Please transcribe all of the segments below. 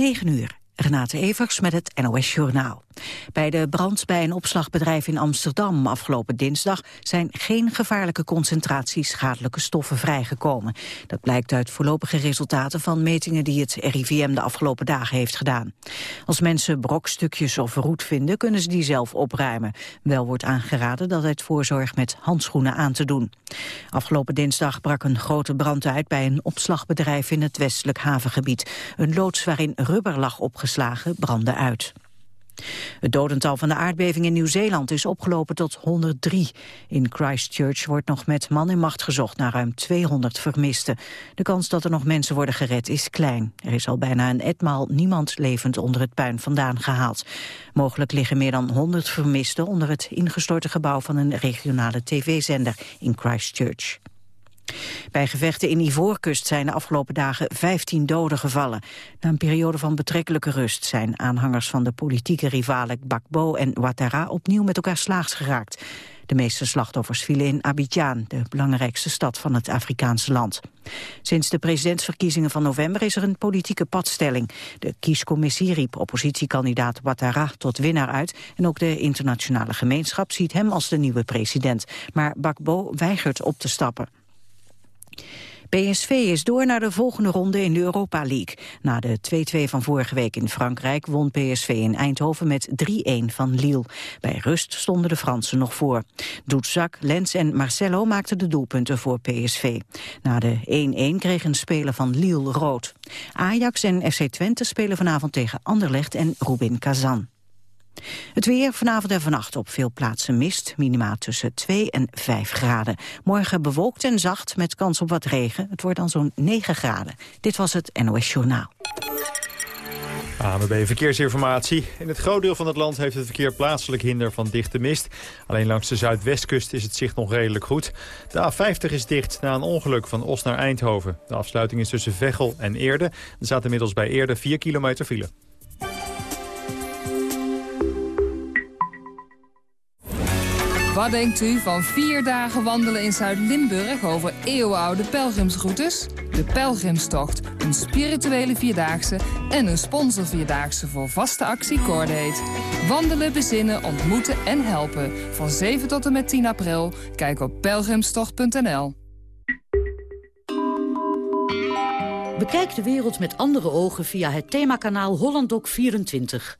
9 uur. Renate Evers met het NOS Journaal. Bij de brand bij een opslagbedrijf in Amsterdam afgelopen dinsdag zijn geen gevaarlijke concentraties schadelijke stoffen vrijgekomen. Dat blijkt uit voorlopige resultaten van metingen die het RIVM de afgelopen dagen heeft gedaan. Als mensen brokstukjes of roet vinden, kunnen ze die zelf opruimen. Wel wordt aangeraden dat het voorzorg met handschoenen aan te doen. Afgelopen dinsdag brak een grote brand uit bij een opslagbedrijf in het westelijk havengebied. Een loods waarin rubber lag brandde uit. Het dodental van de aardbeving in Nieuw-Zeeland is opgelopen tot 103. In Christchurch wordt nog met man en macht gezocht naar ruim 200 vermisten. De kans dat er nog mensen worden gered is klein. Er is al bijna een etmaal niemand levend onder het puin vandaan gehaald. Mogelijk liggen meer dan 100 vermisten onder het ingestorte gebouw van een regionale tv-zender in Christchurch. Bij gevechten in Ivoorkust zijn de afgelopen dagen 15 doden gevallen. Na een periode van betrekkelijke rust zijn aanhangers van de politieke rivalen Bakbo en Ouattara opnieuw met elkaar slaags geraakt. De meeste slachtoffers vielen in Abidjan, de belangrijkste stad van het Afrikaanse land. Sinds de presidentsverkiezingen van november is er een politieke padstelling. De kiescommissie riep oppositiekandidaat Ouattara tot winnaar uit... en ook de internationale gemeenschap ziet hem als de nieuwe president. Maar Bakbo weigert op te stappen. PSV is door naar de volgende ronde in de Europa League. Na de 2-2 van vorige week in Frankrijk won PSV in Eindhoven met 3-1 van Lille. Bij rust stonden de Fransen nog voor. Doetzak, Lens en Marcelo maakten de doelpunten voor PSV. Na de 1-1 kreeg een speler van Lille rood. Ajax en FC Twente spelen vanavond tegen Anderlecht en Rubin Kazan. Het weer vanavond en vannacht op veel plaatsen mist. Minima tussen 2 en 5 graden. Morgen bewolkt en zacht met kans op wat regen. Het wordt dan zo'n 9 graden. Dit was het NOS Journaal. ANWB Verkeersinformatie. In het groot deel van het land heeft het verkeer plaatselijk hinder van dichte mist. Alleen langs de zuidwestkust is het zicht nog redelijk goed. De A50 is dicht na een ongeluk van Os naar Eindhoven. De afsluiting is tussen Veghel en Eerde. Er staat inmiddels bij Eerde 4 kilometer file. Wat denkt u van vier dagen wandelen in Zuid-Limburg over eeuwenoude pelgrimsroutes? De Pelgrimstocht, een spirituele vierdaagse en een sponsorvierdaagse voor vaste actie Cordate. Wandelen, bezinnen, ontmoeten en helpen. Van 7 tot en met 10 april. Kijk op pelgrimstocht.nl. Bekijk de wereld met andere ogen via het themakanaal HollandDoc24.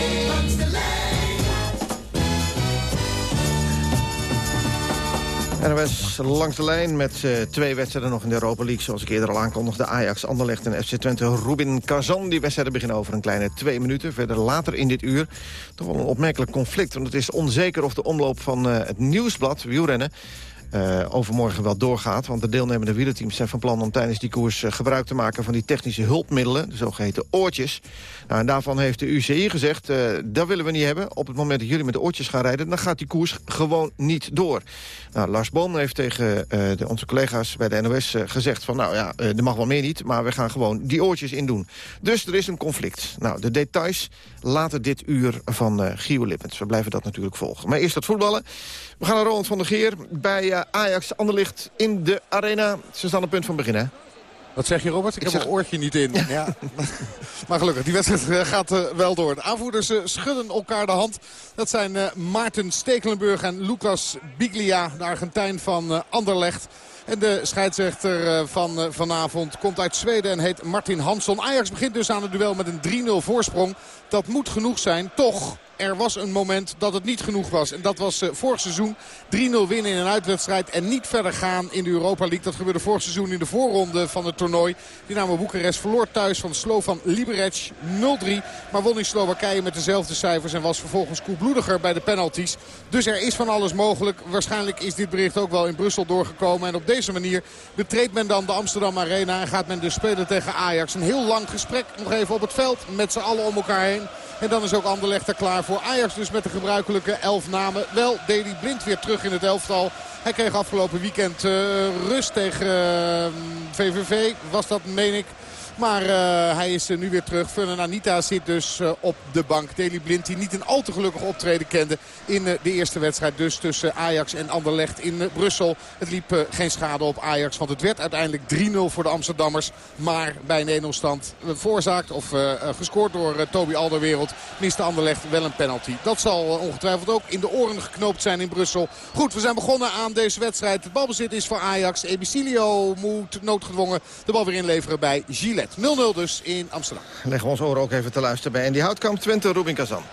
NOS langs de lijn met uh, twee wedstrijden nog in de Europa League. Zoals ik eerder al aankondigde. Ajax, Anderlecht en FC Twente. Rubin Kazan. Die wedstrijden beginnen over een kleine twee minuten. Verder later in dit uur toch wel een opmerkelijk conflict. Want het is onzeker of de omloop van uh, het nieuwsblad, wielrennen uh, overmorgen wel doorgaat. Want de deelnemende wielerteams zijn van plan om tijdens die koers uh, gebruik te maken van die technische hulpmiddelen, de zogeheten oortjes. Nou, en daarvan heeft de UCI gezegd, uh, dat willen we niet hebben. Op het moment dat jullie met de oortjes gaan rijden, dan gaat die koers gewoon niet door. Nou, Lars Boom heeft tegen de, onze collega's bij de NOS gezegd van, nou ja, er mag wel meer niet, maar we gaan gewoon die oortjes in doen. Dus er is een conflict. Nou, de details later dit uur van Gio Lippens. We blijven dat natuurlijk volgen. Maar eerst het voetballen. We gaan naar Roland van der Geer bij Ajax Anderlicht in de arena. Ze staan op punt van begin, hè? Wat zeg je, Robert? Ik, heb zeg... mijn oortje niet in. Ja. maar gelukkig, die wedstrijd eh, gaat uh, wel door. De aanvoerders uh, schudden elkaar de hand. Dat zijn Maarten Stekelenburg en Lucas Biglia, de Argentijn van Anderlecht. En de scheidsrechter van vanavond komt uit Zweden en heet Martin Hansson. Ajax begint dus aan het duel met een 3-0 voorsprong. Dat moet genoeg zijn. Toch er was een moment dat het niet genoeg was. En dat was uh, vorig seizoen 3-0 winnen in een uitwedstrijd en niet verder gaan in de Europa League. Dat gebeurde vorig seizoen in de voorronde van het toernooi. Dynamo Boekarest verloor thuis van Slovan Liberec 0-3. Maar won in Slowakije met dezelfde cijfers en was vervolgens koelbloediger bij de penalties. Dus er is van alles mogelijk. Waarschijnlijk is dit bericht ook wel in Brussel doorgekomen. En op deze manier betreedt men dan de Amsterdam Arena en gaat men dus spelen tegen Ajax. Een heel lang gesprek nog even op het veld met z'n allen om elkaar heen. En dan is ook Anderlecht er klaar voor. Ajax dus met de gebruikelijke elf namen. Wel Deli Blind weer terug in het elftal. Hij kreeg afgelopen weekend rust tegen VVV. Was dat, meen ik. Maar uh, hij is nu weer terug. Fun Anita zit dus uh, op de bank. Deli Blind die niet een al te gelukkig optreden kende in uh, de eerste wedstrijd. Dus tussen Ajax en Anderlecht in Brussel. Het liep geen schade op Ajax. Want het werd uiteindelijk 3-0 voor de Amsterdammers. Maar bij een 1-0 stand veroorzaakt of gescoord door Toby Alderwereld. Miste Anderlecht wel een penalty. Dat zal ongetwijfeld ook in de oren geknoopt zijn in Brussel. Goed, we zijn begonnen aan deze wedstrijd. Het balbezit is voor Ajax. Ebicilio moet noodgedwongen de bal weer inleveren bij Gilles. 0-0 dus in Amsterdam. Leggen we ons oren ook even te luisteren bij. En die Houtkamp, Twente, Rubin Kazan.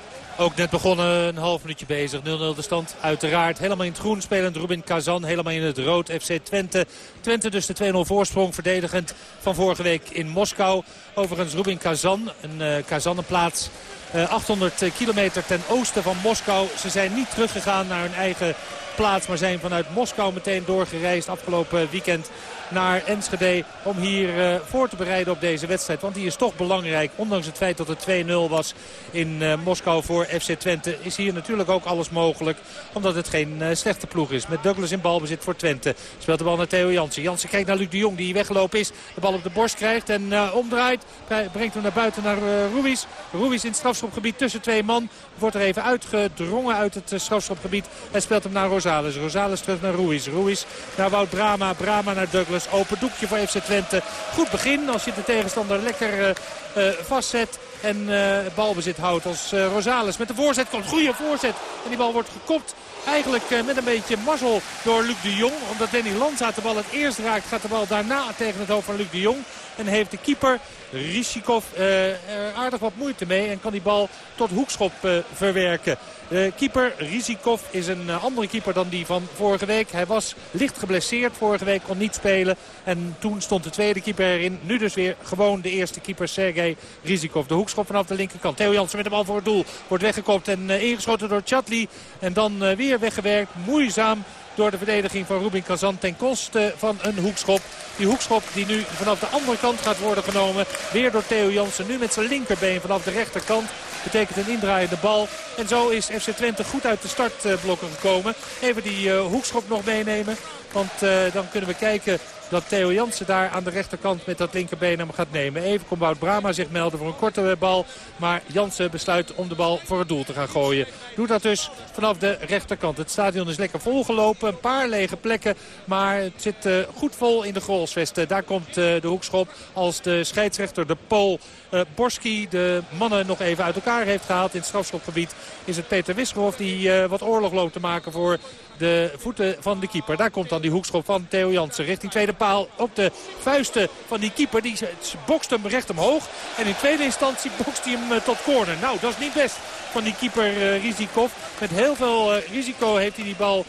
Ook net begonnen, een half minuutje bezig. 0-0 de stand uiteraard. Helemaal in het groen spelend Rubin Kazan. Helemaal in het rood FC Twente. Twente dus de 2-0 voorsprong verdedigend van vorige week in Moskou. Overigens Rubin Kazan, een uh, Kazan een plaats 800 eh, kilometer ten oosten van Moskou. Ze zijn niet teruggegaan naar hun eigen plaats. Maar zijn vanuit Moskou meteen doorgereisd afgelopen weekend naar Enschede. Om hier uh, voor te bereiden op deze wedstrijd. Want die is toch belangrijk. Ondanks het feit dat het 2-0 was in uh, Moskou voor FC Twente. Is hier natuurlijk ook alles mogelijk. Omdat het geen uh, slechte ploeg is. Met Douglas in balbezit voor Twente. Speelt de bal naar Theo Jansen. Jansen kijkt naar Luc de Jong die weggelopen is. De bal op de borst krijgt en omdraait. Brengt hem naar buiten naar Ruiz. Ruiz in het strafschopgebied tussen twee man. Wordt er even uitgedrongen uit het strafschopgebied. En speelt hem naar Rosales. Rosales terug naar Ruiz. Ruiz naar Wout Brama. Brama naar Douglas. Open doekje voor FC Twente. Goed begin als je de tegenstander lekker uh, uh, vastzet. En uh, balbezit houdt als Rosales met de voorzet komt. Goede voorzet. En die bal wordt gekopt. Eigenlijk met een beetje mazzel door Luc de Jong. Omdat Danny Lanza de bal het eerst raakt, gaat de bal daarna tegen het hoofd van Luc de Jong. En heeft de keeper Rishikov uh, er aardig wat moeite mee. En kan die bal tot hoekschop uh, verwerken. De keeper Rizikov is een uh, andere keeper dan die van vorige week. Hij was licht geblesseerd vorige week, kon niet spelen. En toen stond de tweede keeper erin. Nu dus weer gewoon de eerste keeper Sergej Rizikov. De hoekschop vanaf de linkerkant. Theo Jansen met de bal voor het doel. Wordt weggekopt en ingeschoten door Chatli. En dan weer weggewerkt. Moeizaam door de verdediging van Rubin Kazan ten koste van een hoekschop. Die hoekschop die nu vanaf de andere kant gaat worden genomen. Weer door Theo Jansen. Nu met zijn linkerbeen vanaf de rechterkant. Betekent een indraaiende bal. En zo is FC Twente goed uit de startblokken gekomen. Even die uh, hoekschop nog meenemen. Want uh, dan kunnen we kijken dat Theo Jansen daar aan de rechterkant met dat linkerbeen hem gaat nemen. Even komt Wout Brama zich melden voor een korte bal. Maar Jansen besluit om de bal voor het doel te gaan gooien. Doet dat dus vanaf de rechterkant. Het stadion is lekker volgelopen. Een paar lege plekken. Maar het zit uh, goed vol in de goalsvesten. Daar komt uh, de hoekschop als de scheidsrechter, de Pool uh, Borski, de mannen nog even uit elkaar heeft gehaald. In het strafschopgebied is het Peter Wisgerhoff die wat oorlog loopt te maken voor de voeten van de keeper. Daar komt dan die hoekschop van Theo Jansen richting tweede paal. Op de vuisten van die keeper. Die bokst hem recht omhoog. En in tweede instantie bokst hij hem tot corner. Nou, dat is niet best van die keeper uh, Rizikov. Met heel veel uh, risico heeft hij die bal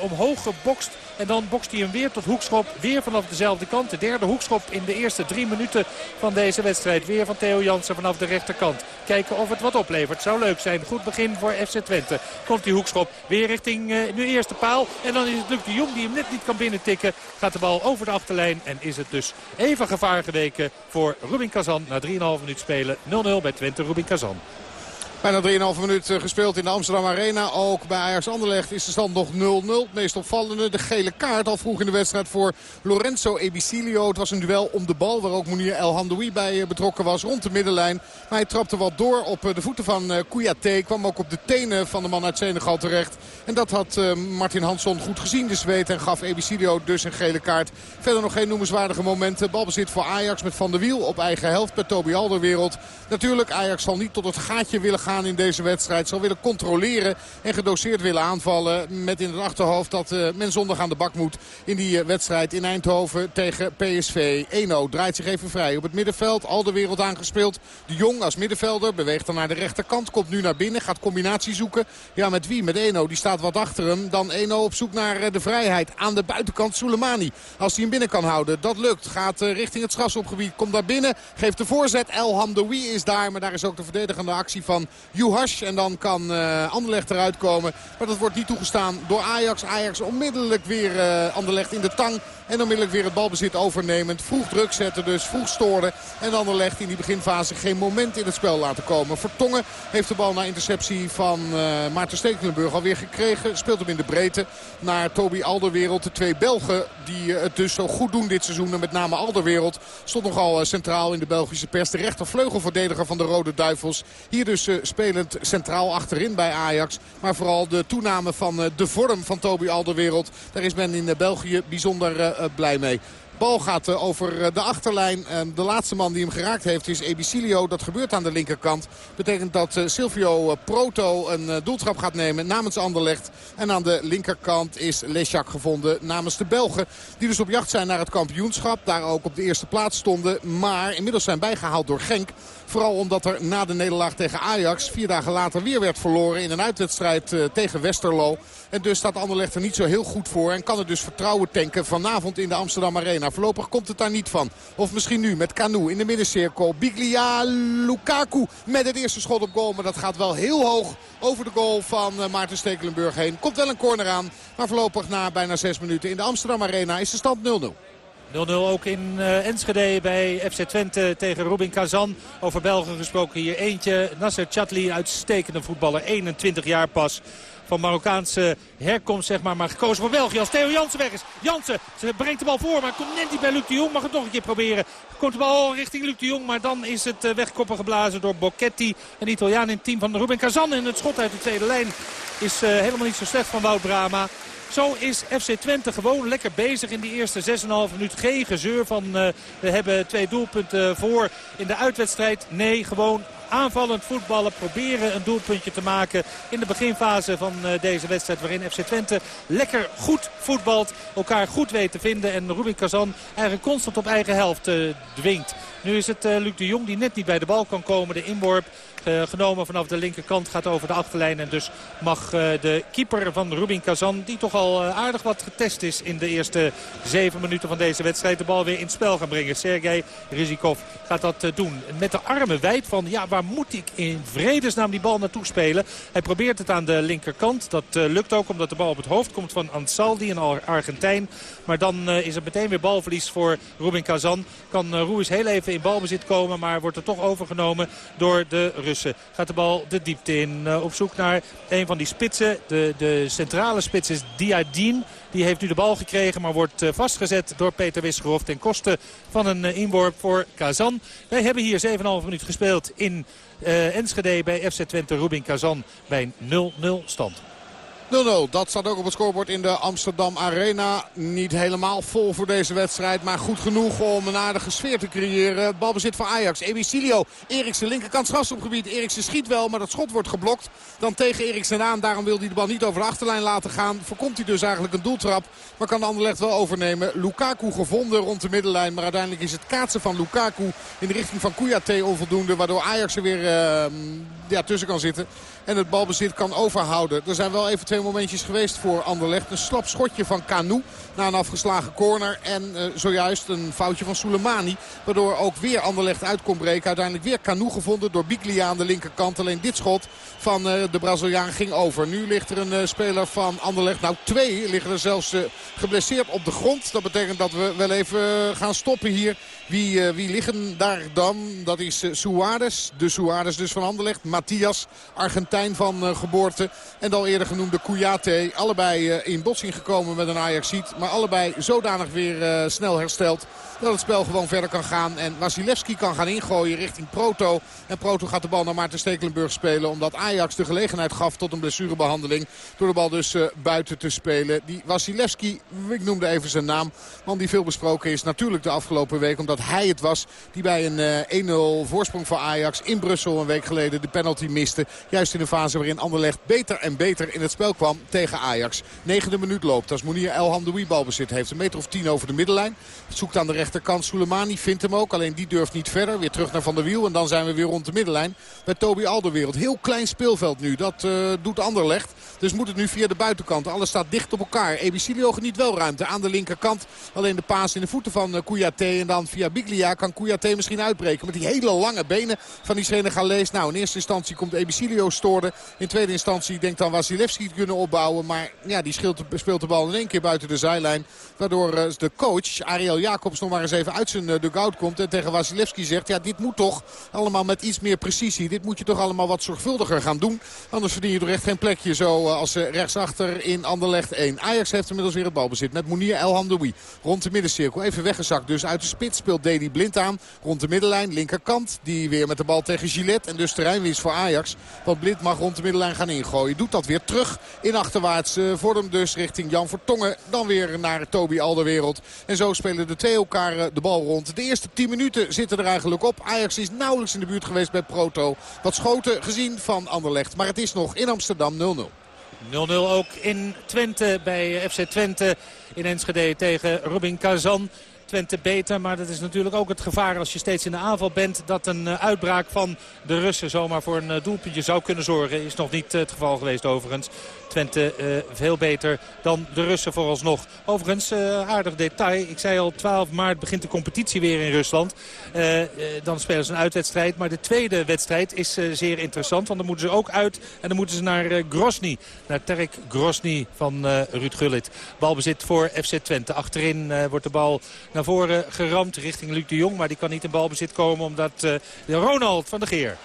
omhoog gebokst. En dan bokst hij hem weer tot hoekschop. Weer vanaf dezelfde kant. De derde hoekschop in de eerste drie minuten van deze wedstrijd. Weer van Theo Jansen vanaf de rechterkant. Kijken of het wat oplevert. Zou leuk zijn. Goed begin voor FC Twente. Komt die hoekschop weer richting uh, nu eerste paal. En dan is het Luc de Jong die hem net niet kan binnentikken. Gaat de bal over de achterlijn. En is het dus even gevaar geweken voor Rubin Kazan. Na 3,5 minuut spelen 0-0 bij Twente Rubin Kazan. Bijna 3,5 minuut eh, gespeeld in de Amsterdam Arena. Ook bij Ajax Anderlecht is de stand nog 0-0. Het meest opvallende, de gele kaart al vroeg in de wedstrijd voor Lorenzo Ebicilio. Het was een duel om de bal waar ook Mounir El Handoui bij eh, betrokken was rond de middenlijn. Maar hij trapte wat door op eh, de voeten van Kouyaté. Kwam ook op de tenen van de man uit Senegal terecht. En dat had Martin Hansson goed gezien, de zweet. En gaf Ebicilio dus een gele kaart. Verder nog geen noemenswaardige momenten. Balbezit voor Ajax met Van der Wiel op eigen helft bij Toby Alderwereld. Natuurlijk, Ajax zal niet tot het gaatje willen gaan in deze wedstrijd. Zal willen controleren en gedoseerd willen aanvallen. Met in het achterhoofd dat uh, men zondag aan de bak moet in die uh, wedstrijd in Eindhoven tegen PSV. 1-0 draait zich even vrij op het middenveld. Al de wereld aangespeeld. De Jong als middenvelder beweegt dan naar de rechterkant. Komt nu naar binnen. Gaat combinatie zoeken. Ja, met wie? Met Eno. Die staat wat achter hem. Dan Eno op zoek naar uh, de vrijheid. Aan de buitenkant Soleimani. Als hij hem binnen kan houden. Dat lukt. Gaat richting het strafschopgebied. Komt daar binnen. Geeft de voorzet. El Hamdoui is daar. Maar daar is ook de verdedigende actie van Juhash. En dan kan uh, Anderlecht eruit komen. Maar dat wordt niet toegestaan door Ajax. Ajax onmiddellijk weer uh, Anderlecht in de tang. En onmiddellijk weer het balbezit overnemend. Vroeg druk zetten dus, vroeg storen. En Anderlecht in die beginfase geen moment in het spel laten komen. Vertongen heeft de bal na interceptie van uh, Maarten Stekelenburg alweer gekregen. Speelt hem in de breedte naar Toby Alderwereld. De twee Belgen die het dus zo goed doen dit seizoen. En met name Alderwereld stond nogal centraal in de Belgische pers. De rechtervleugelverdediger van de Rode Duivels. Hier dus spelend centraal achterin bij Ajax. Maar vooral de toename van de vorm van Toby Alderwereld. Daar is men in België bijzonder blij mee. Bal gaat eh, over eh, de achterlijn. De laatste man die hem geraakt heeft is Ebicilio. Dat gebeurt aan de linkerkant. Betekent dat eh, Silvio Proto een doeltrap gaat nemen namens Anderlecht. En aan de linkerkant is Leschak gevonden namens de Belgen. Die dus op jacht zijn naar het kampioenschap. Daar ook op de eerste plaats stonden. Maar inmiddels zijn bijgehaald door Genk. Vooral omdat er na de nederlaag tegen Ajax vier dagen later weer werd verloren in een uitwedstrijd tegen Westerlo. En dus staat Anderlecht er niet zo heel goed voor. En kan er dus vertrouwen tanken vanavond in de Amsterdam Arena. Voorlopig komt het daar niet van. Of misschien nu met Canu in de middencirkel. Biglia Lukaku met het eerste schot op goal. Maar dat gaat wel heel hoog over de goal van eh, Maarten Stekelenburg heen. Komt wel een corner aan. Maar voorlopig na bijna zes minuten in de Amsterdam Arena is de stand 0-0. 0-0 ook in uh, Enschede bij FC Twente tegen Robin Kazan. Over Belgen gesproken hier eentje. Nasser Chatli, uitstekende voetballer. 21 jaar pas van Marokkaanse herkomst, zeg maar. Maar gekozen voor België als Theo Jansen weg is. Jansen, ze brengt de bal voor, maar komt net niet bij Luc de Jong. Mag het nog een keer proberen. Komt de bal richting Luc de Jong, maar dan is het eh, wegkoppen geblazen door Bocchetti. Een Italiaan in het team van Ruben Kazan. En het schot uit de tweede lijn is uh, helemaal niet zo slecht van Wout Brama. Zo is FC Twente gewoon lekker bezig in die eerste 6,5 minuut. Geen gezeur van uh, we hebben twee doelpunten voor in de uitwedstrijd. Nee, gewoon aanvallend voetballen. Proberen een doelpuntje te maken in de beginfase van eh, deze wedstrijd. Waarin FC Twente lekker goed voetbalt. Elkaar goed weet te vinden. En Rubin Kazan eigenlijk constant op eigen helft dwingt. Nu is het Luc de Jong die net niet bij de bal kan komen. De inworp genomen vanaf de linkerkant gaat over de achterlijn. En dus mag uh, de keeper van Rubin Kazan, die toch al aardig wat getest is in de eerste zeven minuten van deze wedstrijd, de bal weer in het spel gaan brengen. Sergej Rizikov gaat dat doen. Met de armen wijd van, ja, waar moet ik in vredesnaam die bal naartoe spelen? Hij probeert het aan de linkerkant. Dat lukt ook omdat de bal op het hoofd komt van Ansaldi, een Argentijn. Maar dan is het meteen weer balverlies voor Rubin Kazan. Kan Ruiz heel even in balbezit komen. Maar wordt er toch overgenomen door de Gaat de bal de diepte in. Uh, op zoek naar een van die spitsen. De, de centrale spits is Diadin. Die heeft nu de bal gekregen, maar wordt uh, vastgezet door Peter Wisgerhoff ten koste van een uh, inworp voor Kazan. Wij hebben hier 7,5 minuut gespeeld in Enschede bij FC Twente Rubin Kazan bij 0-0 stand. 0-0, dat staat ook op het scorebord in de Amsterdam Arena. Niet helemaal vol voor deze wedstrijd, maar goed genoeg om een aardige sfeer te creëren. Balbezit voor Ajax, Emicilio, Eriksen linkerkant strafschopgebied. Eriksen schiet wel, maar dat schot wordt geblokt. Dan tegen Eriksen aan, daarom wil hij de bal niet over de achterlijn laten gaan. Voorkomt hij dus eigenlijk een doeltrap, maar kan de Anderlecht wel overnemen. Lukaku gevonden rond de middenlijn, maar uiteindelijk is het kaatsen van Lukaku in de richting van Kouyaté onvoldoende. Waardoor Ajax er weer uh, ja, tussen kan zitten en het balbezit kan overhouden. Er zijn wel even twee momentjes geweest voor Anderlecht. Een slap schotje van Canu na een afgeslagen corner. En uh, zojuist een foutje van Soleimani. Waardoor ook weer Anderlecht uit kon breken. Uiteindelijk weer Canu gevonden door Biglia aan de linkerkant. Alleen dit schot van uh, de Braziliaan ging over. Nu ligt er een uh, speler van Anderlecht. Nou twee liggen er zelfs geblesseerd op de grond. Dat betekent dat we wel even gaan stoppen hier. Wie, wie liggen daar dan? Dat is Suarez. De Suarez dus van Anderlecht. Matthias, Argentijn van geboorte. En dan eerder genoemde Kouyaté. Allebei in botsing gekomen met een Ajaxiet. Maar allebei zodanig weer snel hersteld dat het spel gewoon verder kan gaan. En Wasilewski kan gaan ingooien richting Proto. En Proto gaat de bal naar Maarten Stekelenburg spelen. Omdat Ajax de gelegenheid gaf tot een blessurebehandeling. Door de bal dus uh, buiten te spelen. Die Wasilewski, ik noemde even zijn naam. Man die veel besproken is natuurlijk de afgelopen week. Omdat hij het was die bij een uh, 1-0 voorsprong voor Ajax in Brussel een week geleden de penalty miste. Juist in de fase waarin Anderlecht beter en beter in het spel kwam tegen Ajax. Negende minuut loopt als Mounir El Hamdoui balbezit heeft. Een meter of tien over de middenlijn. Zoekt aan de rechterkant Soleimani, vindt hem ook. Alleen die durft niet verder. Weer terug naar Van der Wiel en dan zijn we weer rond de middenlijn. Bij Toby Alderwereld. Heel klein speelveld nu. Dat uh, doet Anderlecht. Dus moet het nu via de buitenkant. Alles staat dicht op elkaar. Ebicilio geniet wel ruimte aan de linkerkant. Alleen de paas in de voeten van uh, Kouyaté. En dan via Biglia kan Kouyaté misschien uitbreken. Met die hele lange benen van die Senegalees. Nou, in eerste instantie komt Ebicilio stoorden. In tweede instantie denkt dan Wasilewski te kunnen opbouwen. Maar ja, die speelt de bal in één keer buiten de zijlijn. Waardoor uh, de coach, Ariel Jacobs, nog maar eens even uit zijn dugout komt. En tegen Wasilewski zegt, ja, dit moet toch allemaal met iets meer precisie. Dit moet je toch allemaal wat zorgvuldiger gaan doen. Anders verdien je toch echt geen plekje zo eh, als eh, rechtsachter in Anderlecht 1. Ajax heeft inmiddels weer het balbezit met Mounir El Hamdoui. Rond de middencirkel. Even weggezakt dus uit de spits speelt Deli Blind aan. Rond de middenlijn, linkerkant. Die weer met de bal tegen Gillette. En dus terreinwinst voor Ajax. Want Blind mag rond de middenlijn gaan ingooien. Doet dat weer terug in achterwaarts. Hem dus richting Jan Vertongen. Dan weer naar Toby Alderwereld. En zo spelen de twee elkaar de bal rond. De eerste 10 minuten zitten er eigenlijk op. Ajax is nauwelijks in de buurt geweest bij Proto. Wat schoten gezien van Anderlecht. Maar het is nog in Amsterdam 0-0. 0-0 ook in Twente bij FC Twente in Enschede tegen Robin Kazan. Twente beter. Maar dat is natuurlijk ook het gevaar als je steeds in de aanval bent. Dat een eh, uitbraak van de Russen zomaar voor een eh, doelpuntje zou kunnen zorgen. Is nog niet het geval geweest overigens. Twente uh, veel beter dan de Russen vooralsnog. Overigens, uh, aardig detail. Ik zei al, 12 maart begint de competitie weer in Rusland. Uh, dan spelen ze een uitwedstrijd. Maar de tweede wedstrijd is zeer interessant. Want dan moeten ze ook uit. En dan moeten ze naar Grosny. Naar Terek Grosny van Ruud Gullit. Balbezit voor FC Twente. Achterin wordt de bal naar voren geramd richting Luc de Jong. Maar die kan niet in balbezit komen omdat Ronald van der Geer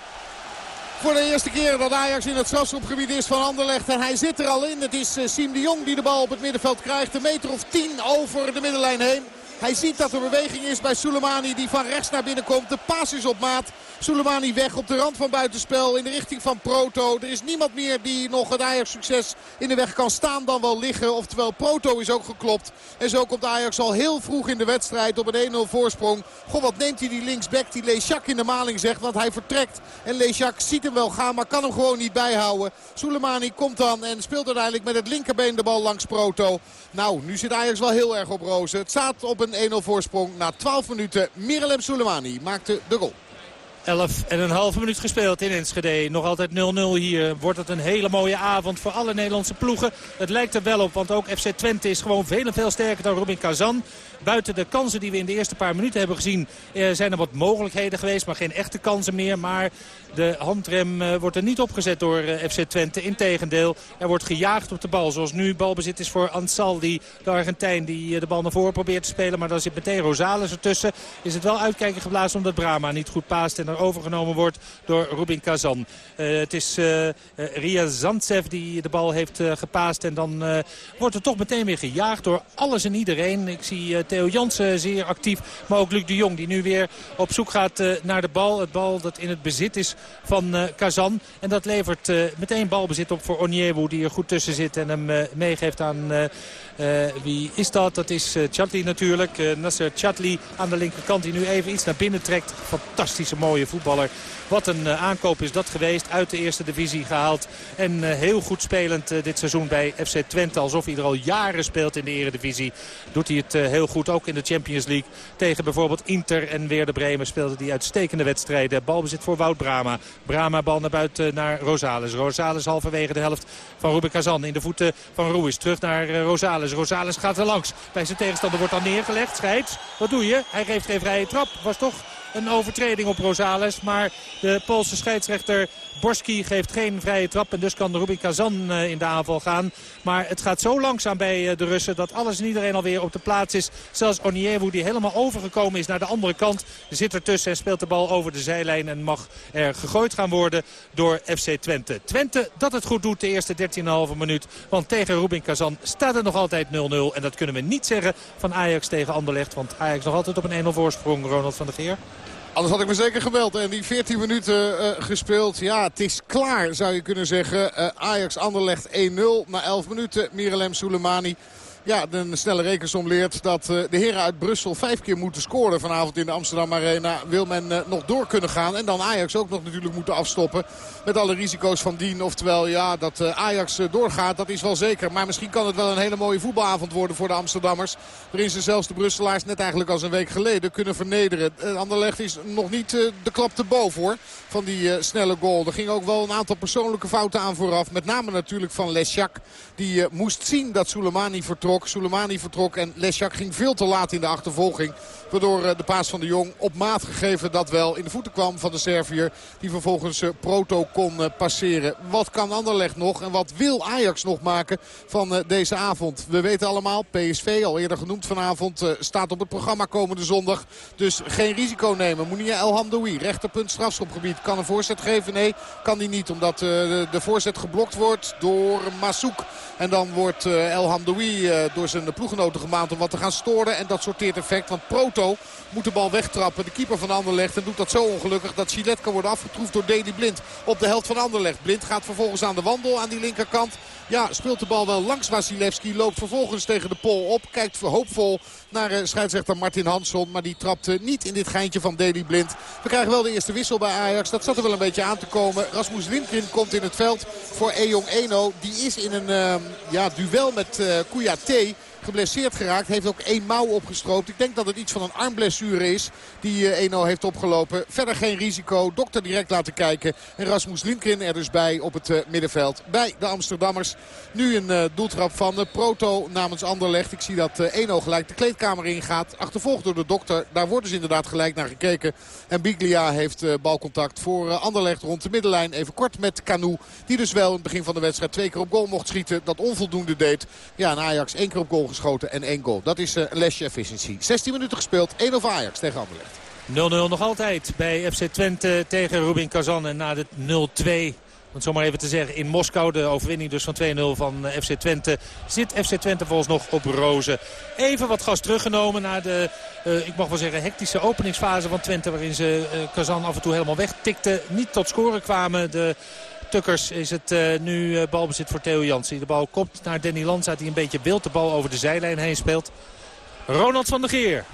voor de eerste keer dat Ajax in het strafschopgebied is van Anderlecht. En hij zit er al in. Het is Siem de Jong die de bal op het middenveld krijgt. Een meter of tien over de middenlijn heen. Hij ziet dat er beweging is bij Soleimani die van rechts naar binnen komt. De paas is op maat. Soleimani weg op de rand van buitenspel in de richting van Proto. Er is niemand meer die nog het Ajax-succes in de weg kan staan dan wel liggen. Oftewel Proto is ook geklopt. En zo komt Ajax al heel vroeg in de wedstrijd op een 1-0 voorsprong. Goh, wat neemt hij die linksback die Leschak in de maling zegt. Want hij vertrekt. En Leschak ziet hem wel gaan, maar kan hem gewoon niet bijhouden. Soleimani komt dan en speelt uiteindelijk met het linkerbeen de bal langs Proto. Nou, nu zit Ajax wel heel erg op rozen. Het staat op een 1-0 voorsprong na 12 minuten. Mirelem Soleimani maakte de goal. 11 en een minuut gespeeld in Enschede. Nog altijd 0-0 hier. Wordt het een hele mooie avond voor alle Nederlandse ploegen. Het lijkt er wel op, want ook FC Twente is gewoon veel en veel sterker dan Robin Kazan. Buiten de kansen die we in de eerste paar minuten hebben gezien... Eh, zijn er wat mogelijkheden geweest, maar geen echte kansen meer. Maar de handrem eh, wordt er niet opgezet door eh, FC Twente. Integendeel, er wordt gejaagd op de bal. Zoals nu balbezit is voor Ansaldi, de Argentijn... die de bal naar voren probeert te spelen. Maar dan zit meteen Rosales ertussen. Is het wel uitkijken geblazen omdat Brama niet goed paast... er overgenomen wordt door Rubin Kazan. het is Ria Zantsev die de bal heeft gepaast. En dan wordt er toch meteen weer gejaagd door alles en iedereen. Ik zie Theo Jansen zeer actief. Maar ook Luc de Jong die nu weer op zoek gaat eh, naar de bal. Het bal dat in het bezit is van Kazan. En dat levert meteen balbezit op voor Onyewu die er goed tussen zit. En hem meegeeft aan... wie is dat? Dat is uh, Chatli natuurlijk. Uh, Nasser Chatli aan de linkerkant die nu even iets naar binnen trekt. Fantastische mooie voetballer. Wat een aankoop is dat geweest. Uit de eerste divisie gehaald. En heel goed spelend dit seizoen bij FC Twente. Alsof hij er al jaren speelt in de eredivisie. Doet hij het heel goed. Ook in de Champions League. Tegen bijvoorbeeld Inter en weer de Bremen speelde hij uitstekende wedstrijden. Balbezit voor Wout Brama. Brama bal naar buiten naar Rosales. Rosales halverwege de helft van Ruben Kazan. In de voeten van Ruiz. Terug naar Rosales. Rosales gaat er langs. Bij zijn tegenstander wordt dan neergelegd. Scheids, wat doe je? Hij geeft geen vrije trap. Was toch een overtreding op Rosales. Maar de Poolse scheidsrechter Borski geeft geen vrije trap. En dus kan Rubin Kazan eh, in de aanval gaan. Maar het gaat zo langzaam bij eh, de Russen dat alles en iedereen alweer op de plaats is. Zelfs Oniewu die helemaal overgekomen is naar de andere kant. Zit ertussen en speelt de bal over de zijlijn. En mag er gegooid gaan worden door FC Twente. Twente dat het goed doet de eerste 13,5 minuut. Want tegen Rubin Kazan staat het nog altijd 0-0. En dat kunnen we niet zeggen van Ajax tegen Anderlecht. Want Ajax nog altijd op een 1-0 voorsprong. Ronald van der Geer. Anders had ik me zeker gebeld. En die 14 minuten uh, gespeeld. Ja, het is klaar zou je kunnen zeggen. Uh, Ajax Anderlecht 1-0 na 11 minuten. Mirelem Soleimani ja, een snelle rekensom leert dat de heren uit Brussel vijf keer moeten scoren vanavond in de Amsterdam Arena. Wil men nog door kunnen gaan en dan Ajax ook nog natuurlijk moeten afstoppen. Met alle risico's van dien. Oftewel ja, dat Ajax doorgaat, dat is wel zeker. Maar misschien kan het wel een hele mooie voetbalavond worden voor de Amsterdammers. Waarin ze zelfs de Brusselaars net eigenlijk als een week geleden kunnen vernederen. Anderlecht is nog niet de klap te boven hoor. Van die snelle goal. Er ging ook wel een aantal persoonlijke fouten aan vooraf. Met name natuurlijk van Lesjak. Die moest zien dat Soleimani vertrok. Soleimani vertrok en Lesjak ging veel te laat in de achtervolging. Waardoor de paas van de Jong op maat gegeven dat wel in de voeten kwam van de Servier. Die vervolgens Proto kon passeren. Wat kan Anderlecht nog en wat wil Ajax nog maken van deze avond? We weten allemaal, PSV al eerder genoemd vanavond staat op het programma komende zondag. Dus geen risico nemen. Mounia El Hamdoui, rechterpunt strafschopgebied. Kan een voorzet geven? Nee, kan die niet. Omdat de voorzet geblokt wordt door Masouk. En dan wordt El Hamdoui door zijn ploegenoten gemaand om wat te gaan storen. En dat sorteert effect. Want Proto moet de bal wegtrappen. De keeper van Anderlecht. En doet dat zo ongelukkig dat Gillette kan worden afgetroefd door Deli Blind. Op de helft van Anderlecht. Blind gaat vervolgens aan de wandel aan die linkerkant. Ja, speelt de bal wel langs Wasilewski. Loopt vervolgens tegen de pol op. Kijkt hoopvol naar uh, scheidsrechter Martin Hansson. Maar die trapt niet in dit geintje van Deli Blind. We krijgen wel de eerste wissel bij Ajax. Dat zat er wel een beetje aan te komen. Rasmus Limkin komt in het veld voor Ejong Eno. Die is in een uh, ja, duel met uh, Kouyaté geblesseerd geraakt. Heeft ook één mouw opgestroopt. Ik denk dat het iets van een armblessure is die uh, Eno heeft opgelopen. Verder geen risico. Dokter direct laten kijken. En Rasmus Limkin er dus bij op het uh, middenveld. Bij de Amsterdammers. Nu een uh, doeltrap van Proto namens Anderlecht. Ik zie dat Eno gelijk de kleedkamer ingaat. Achtervolgd door de dokter. Daar wordt dus inderdaad gelijk naar gekeken. En Biglia heeft balcontact voor Anderlecht rond de middenlijn. Even kort met Canu. Die dus wel in het begin van de wedstrijd twee keer op goal mocht schieten. Dat onvoldoende deed. Ja, en Ajax één keer op goal geschoten en één goal. Dat is een lesje efficiëntie. 16 minuten gespeeld. 1 of Ajax tegen Anderlecht. 0-0 nog altijd bij FC Twente tegen Rubin Kazan. En na de 0-2 om het zo maar even te zeggen, in Moskou. De overwinning dus van 2-0 van FC Twente. Zit FC Twente volgens nog op rozen. Even wat gas teruggenomen na de, uh, ik mag wel zeggen, hectische openingsfase van Twente. Waarin ze Kazan af en toe helemaal wegtikte. Niet tot scoren kwamen. De Tukkers is het uh, nu uh, balbezit voor Theo Jansen. De bal komt naar Danny Lanza die een beetje wild de bal over de zijlijn heen speelt. Ronald van der Geer.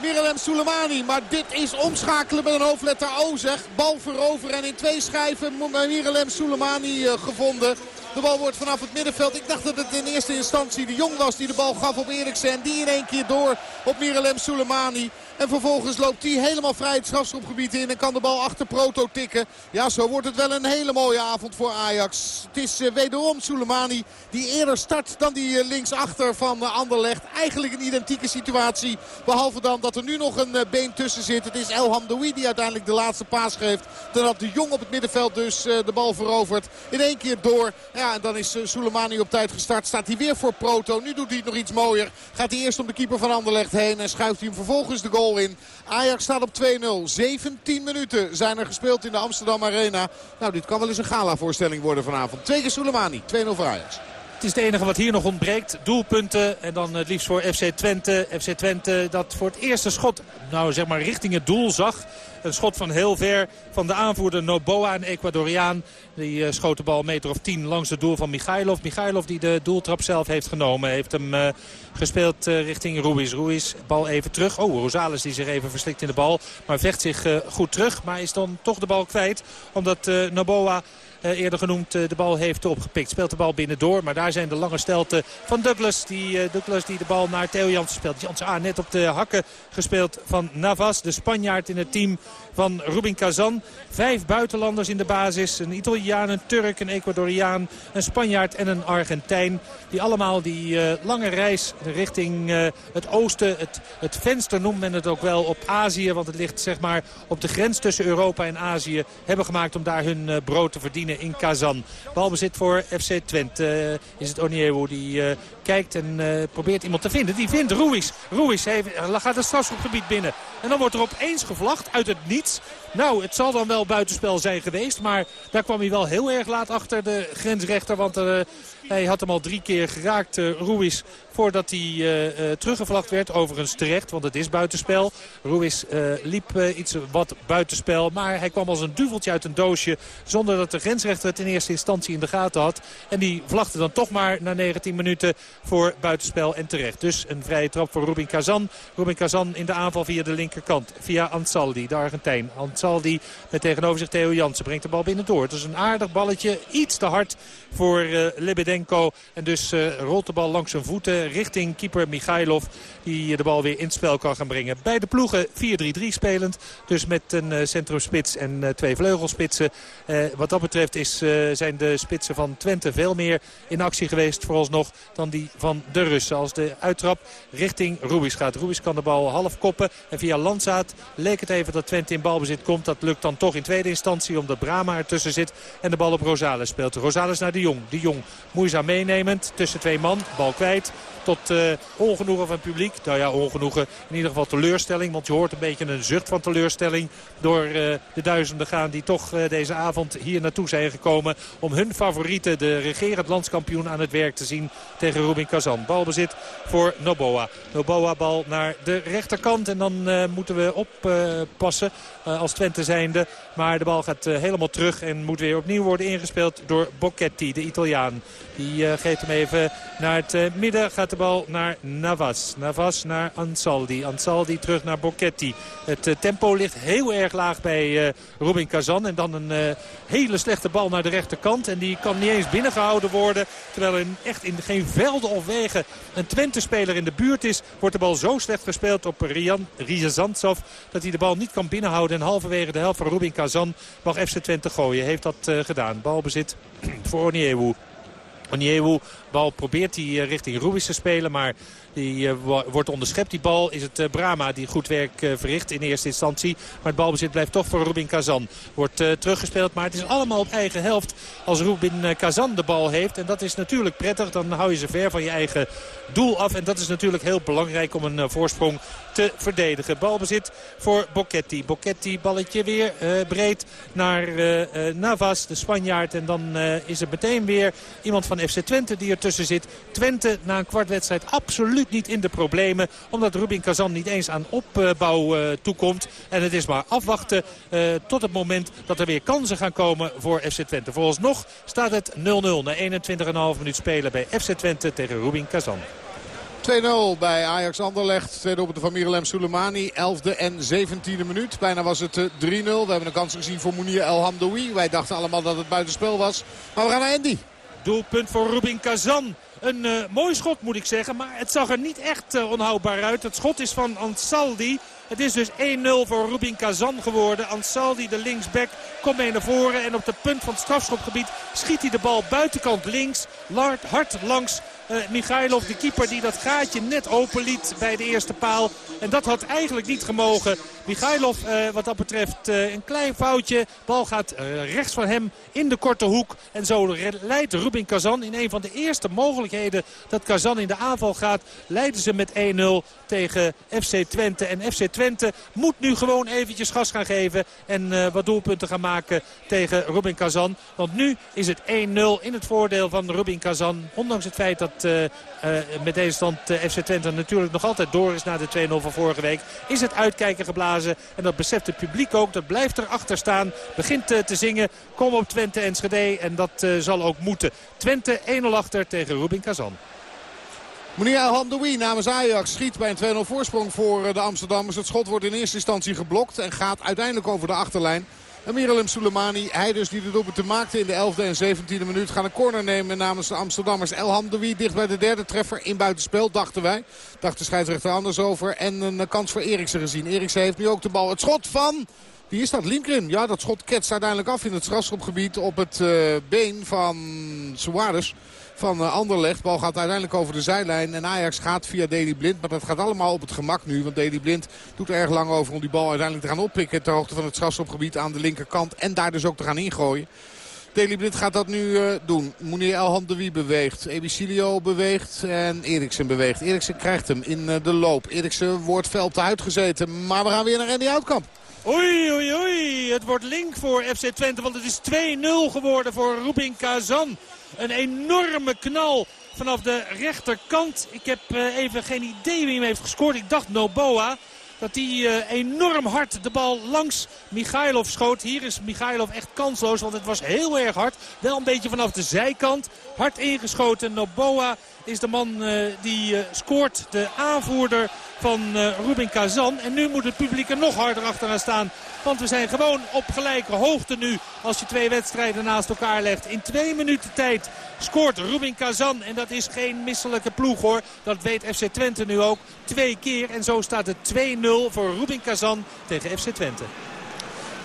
Mirelem Soleimani. Maar dit is omschakelen met een hoofdletter O zeg. Bal veroveren en in twee schijven Mirelem Soleimani uh, gevonden. De bal wordt vanaf het middenveld. Ik dacht dat het in eerste instantie de Jong was die de bal gaf op Eriksen. En die in één keer door op Mirelem Soleimani. En vervolgens loopt hij helemaal vrij het strafschopgebied in. En kan de bal achter Proto tikken. Ja, zo wordt het wel een hele mooie avond voor Ajax. Het is uh, wederom Soleimani die eerder start dan die uh, linksachter van uh, Anderlecht. Eigenlijk een identieke situatie. Behalve dan dat er nu nog een been tussen zit. Het is El Hamdoui die uiteindelijk de laatste paas geeft. Terwijl de Jong op het middenveld dus de bal verovert. In één keer door. Ja, en dan is Soleimani op tijd gestart. Staat hij weer voor Proto. Nu doet hij het nog iets mooier. Gaat hij eerst om de keeper van Anderlecht heen. En schuift hij hem vervolgens de goal in. Ajax staat op 2-0. 17 minuten zijn er gespeeld in de Amsterdam Arena. Nou, dit kan wel eens een gala-voorstelling worden vanavond. Twee keer Soleimani, 2-0 voor Ajax. Het is het enige wat hier nog ontbreekt. Doelpunten en dan het liefst voor FC Twente. FC Twente dat voor het eerste schot nou zeg maar richting het doel zag. Een schot van heel ver van de aanvoerder Noboa, een Ecuadoriaan. Die uh, schoot de bal een meter of tien langs het doel van Michailov. Michailov die de doeltrap zelf heeft genomen. Heeft hem uh, gespeeld uh, richting Ruiz. Ruiz, bal even terug. Oh, Rosales die zich even verslikt in de bal. Maar vecht zich goed terug. Maar is dan toch de bal kwijt. Omdat Noboa eerder genoemd uh, de bal heeft opgepikt. Speelt de bal binnendoor. Maar daar zijn de lange stelten van Douglas. Die, uh, Douglas die de bal naar Theo Jansen speelt. Jansen aan net op de hakken gespeeld van Navas. De Spanjaard in het team van Rubin Kazan. Vijf buitenlanders in de basis. Een Italiaan, een Turk, een Ecuadoriaan, een Spanjaard en een Argentijn. Die allemaal die uh, lange reis richting uh, het oosten, het, het venster noemt men het ook wel, op Azië. Want het ligt zeg maar op de grens tussen Europa en Azië. Hebben gemaakt om daar hun uh, brood te verdienen in Kazan. Balbezit voor FC Twente is het Oniewo die kijkt en probeert iemand te vinden. Die vindt Ruiz. Ruiz heeft, gaat het strafschopgebied binnen. En dan wordt er opeens gevlacht uit het niets. Dietz Nou, het zal dan wel buitenspel zijn geweest. Maar daar kwam hij wel heel erg laat achter de grensrechter. Want er Hij had hem al drie keer geraakt, uh, Ruiz, voordat hij uh, teruggevlacht werd. Overigens terecht, want het is buitenspel. Ruiz liep iets wat buitenspel, maar hij kwam als een duveltje uit een doosje... zonder dat de grensrechter het in eerste instantie in de gaten had. En die vlagde dan toch maar na 19 minuten voor buitenspel en terecht. Dus een vrije trap voor Rubin Kazan. Rubin Kazan in de aanval via de linkerkant. Via Ansaldi, de Argentijn. Met tegenover zich Theo Jansen brengt de bal binnen door. Het is een aardig balletje, iets te hard voor uh, Lebedenko. En dus uh, rolt de bal langs zijn voeten richting keeper Michailov. Die de bal weer in het spel kan gaan brengen. Beide ploegen 4-3-3 spelend. Dus met een uh, centrumspits en twee vleugelspitsen. wat dat betreft is, zijn de spitsen van Twente veel meer in actie geweest vooralsnog dan die van de Russen. Als de uittrap richting Rubis gaat. Rubis kan de bal half koppen. En via Landzaat leek het even dat Twente in balbezit komt. Dat lukt dan toch in tweede instantie omdat Brama ertussen zit. En de bal op Rosales speelt. Rosales naar de Jong. De Jong moeizaam meenemend tussen twee man. Bal kwijt tot uh, ongenoegen van het publiek. Nou ja, ongenoegen. In ieder geval teleurstelling. Want je hoort een beetje een zucht van teleurstelling door uh, de duizenden gaan die toch uh, deze avond hier naartoe zijn gekomen. Om hun favorieten, de regerend landskampioen, aan het werk te zien tegen Rubin Kazan. Balbezit voor Noboa. Noboa bal naar de rechterkant. En dan moeten we oppassen als Twente zijnde. Maar de bal gaat helemaal terug en moet weer opnieuw worden ingespeeld door Bocchetti, de Italiaan. Die geeft hem even naar het midden. Gaat de bal naar Navas. Navas naar Ansaldi. Ansaldi terug naar Bocchetti. Het tempo ligt heel erg laag bij Robin Kazan. En dan een hele slechte bal naar de rechterkant. En die kan niet eens binnengehouden worden. Terwijl er echt in geen velden of wegen een Twente-speler in de buurt is. Wordt de bal zo slecht gespeeld op Rian Rizantsov. Dat hij de bal niet kan binnenhouden. En halverwege de helft van Robin Kazan mag FC Twente gooien. Heeft dat gedaan. Balbezit voor Oniewu. Oniewu bal probeert hij richting Ruiz te spelen. Maar die uh, wordt onderschept. Die bal is het uh, Brama die goed werk uh, verricht in eerste instantie. Maar het balbezit blijft toch voor Rubin Kazan. Wordt teruggespeeld. Maar het is allemaal op eigen helft als Rubin Kazan de bal heeft. En dat is natuurlijk prettig. Dan hou je ze ver van je eigen doel af. En dat is natuurlijk heel belangrijk om een voorsprong te verdedigen. Balbezit voor Bocchetti. Bocchetti balletje weer breed naar Navas, de Spanjaard. En dan is er meteen weer iemand van FC Twente die ertussen zit. Twente na een kwartwedstrijd absoluut niet in de problemen. Omdat Rubin Kazan niet eens aan opbouw uh, toekomt. En het is maar afwachten uh, tot het moment dat er weer kansen gaan komen voor FC Twente. Vooralsnog staat het 0-0 na 21,5 minuut spelen bij FC Twente tegen Rubin Kazan. 2-0 bij Ajax Anderlecht. Tweede op de van Mirelem Soleimani. 11e en 17e minuut. Bijna was het 3-0. We hebben een kans gezien voor Mounir El Hamdoui. Wij dachten allemaal dat het buitenspel was. Maar we gaan naar Andy. Doelpunt voor Rubin Kazan. Een uh, mooi schot moet ik zeggen. Maar het zag er niet echt uh, onhoudbaar uit. Het schot is van Ansaldi. Het is dus 1-0 voor Rubin Kazan geworden. Ansaldi, de linksback, komt mee naar voren. En op de punt van het strafschopgebied schiet hij de bal buitenkant links. Hard langs uh, Michailov, de keeper die dat gaatje net openliet bij de eerste paal. En dat had eigenlijk niet gemogen. Michailov uh, wat dat betreft uh, een klein foutje. Bal gaat rechts van hem in de korte hoek. En zo leidt Rubin Kazan in een van de eerste mogelijkheden dat Kazan in de aanval gaat. Leiden ze met 1-0 tegen FC Twente. En FC Twente moet nu gewoon eventjes gas gaan geven. En wat doelpunten gaan maken tegen Rubin Kazan. Want nu is het 1-0 in het voordeel van Rubin Kazan. Ondanks het feit dat uh, uh, met deze stand uh, FC Twente natuurlijk nog altijd door is na de 2-0 van vorige week. Is het uitkijken geblazen. En dat beseft het publiek ook. Dat blijft erachter staan. Begint te zingen. Kom op Twente en Schede. En dat zal ook moeten. Twente 1-0 achter tegen Rubin Kazan. Meneer Hamdoui namens Ajax schiet bij een 2-0 voorsprong voor de Amsterdammers. Het schot wordt in eerste instantie geblokt en gaat uiteindelijk over de achterlijn. Miralem Soleimani, hij dus die de doelpunten maakte in de 11e en 17e minuut. Gaan een corner nemen namens de Amsterdammers. El Hamdoui dicht bij de derde treffer in buitenspel, dachten wij. Dacht de scheidsrechter anders over. En een kans voor Eriksen gezien. Eriksen heeft nu ook de bal. Het schot van... Wie is dat? Lindgren. Ja, dat schot ketst uiteindelijk af in het strafschopgebied op het uh, been van Suarez van uh, Anderlecht. Bal gaat uiteindelijk over de zijlijn. En Ajax gaat via Deli Blind. Maar dat gaat allemaal op het gemak nu. Want Deli Blind doet er erg lang over om die bal uiteindelijk te gaan oppikken. Ter hoogte van het strafschopgebied aan de linkerkant. En daar dus ook te gaan ingooien. Deli Blind gaat dat nu uh, doen. Meneer Elham de Wie beweegt. Ebicilio beweegt en Eriksen beweegt. Eriksen krijgt hem in de loop. Eriksen wordt fel op de huid gezeten. Maar we gaan weer naar Randy Houtkamp. Oei, oei, oei. Het wordt link voor FC Twente. Want het is 2-0 geworden voor Rubin Kazan. Een enorme knal vanaf de rechterkant. Ik heb even geen idee wie hem heeft gescoord. Ik dacht Noboa dat hij enorm hard de bal langs Michailov schoot. Hier is Michailov echt kansloos, want het was heel erg hard. Wel een beetje vanaf de zijkant. Hard ingeschoten. Noboa is de man die scoort. De aanvoerder van Rubin Kazan. En nu moet het publiek er nog harder achteraan staan. Want we zijn gewoon op gelijke hoogte nu als je twee wedstrijden naast elkaar legt. In twee minuten tijd scoort Rubin Kazan. En dat is geen misselijke ploeg hoor. Dat weet FC Twente nu ook. Twee keer. En zo staat het 2-0 voor Rubin Kazan tegen FC Twente.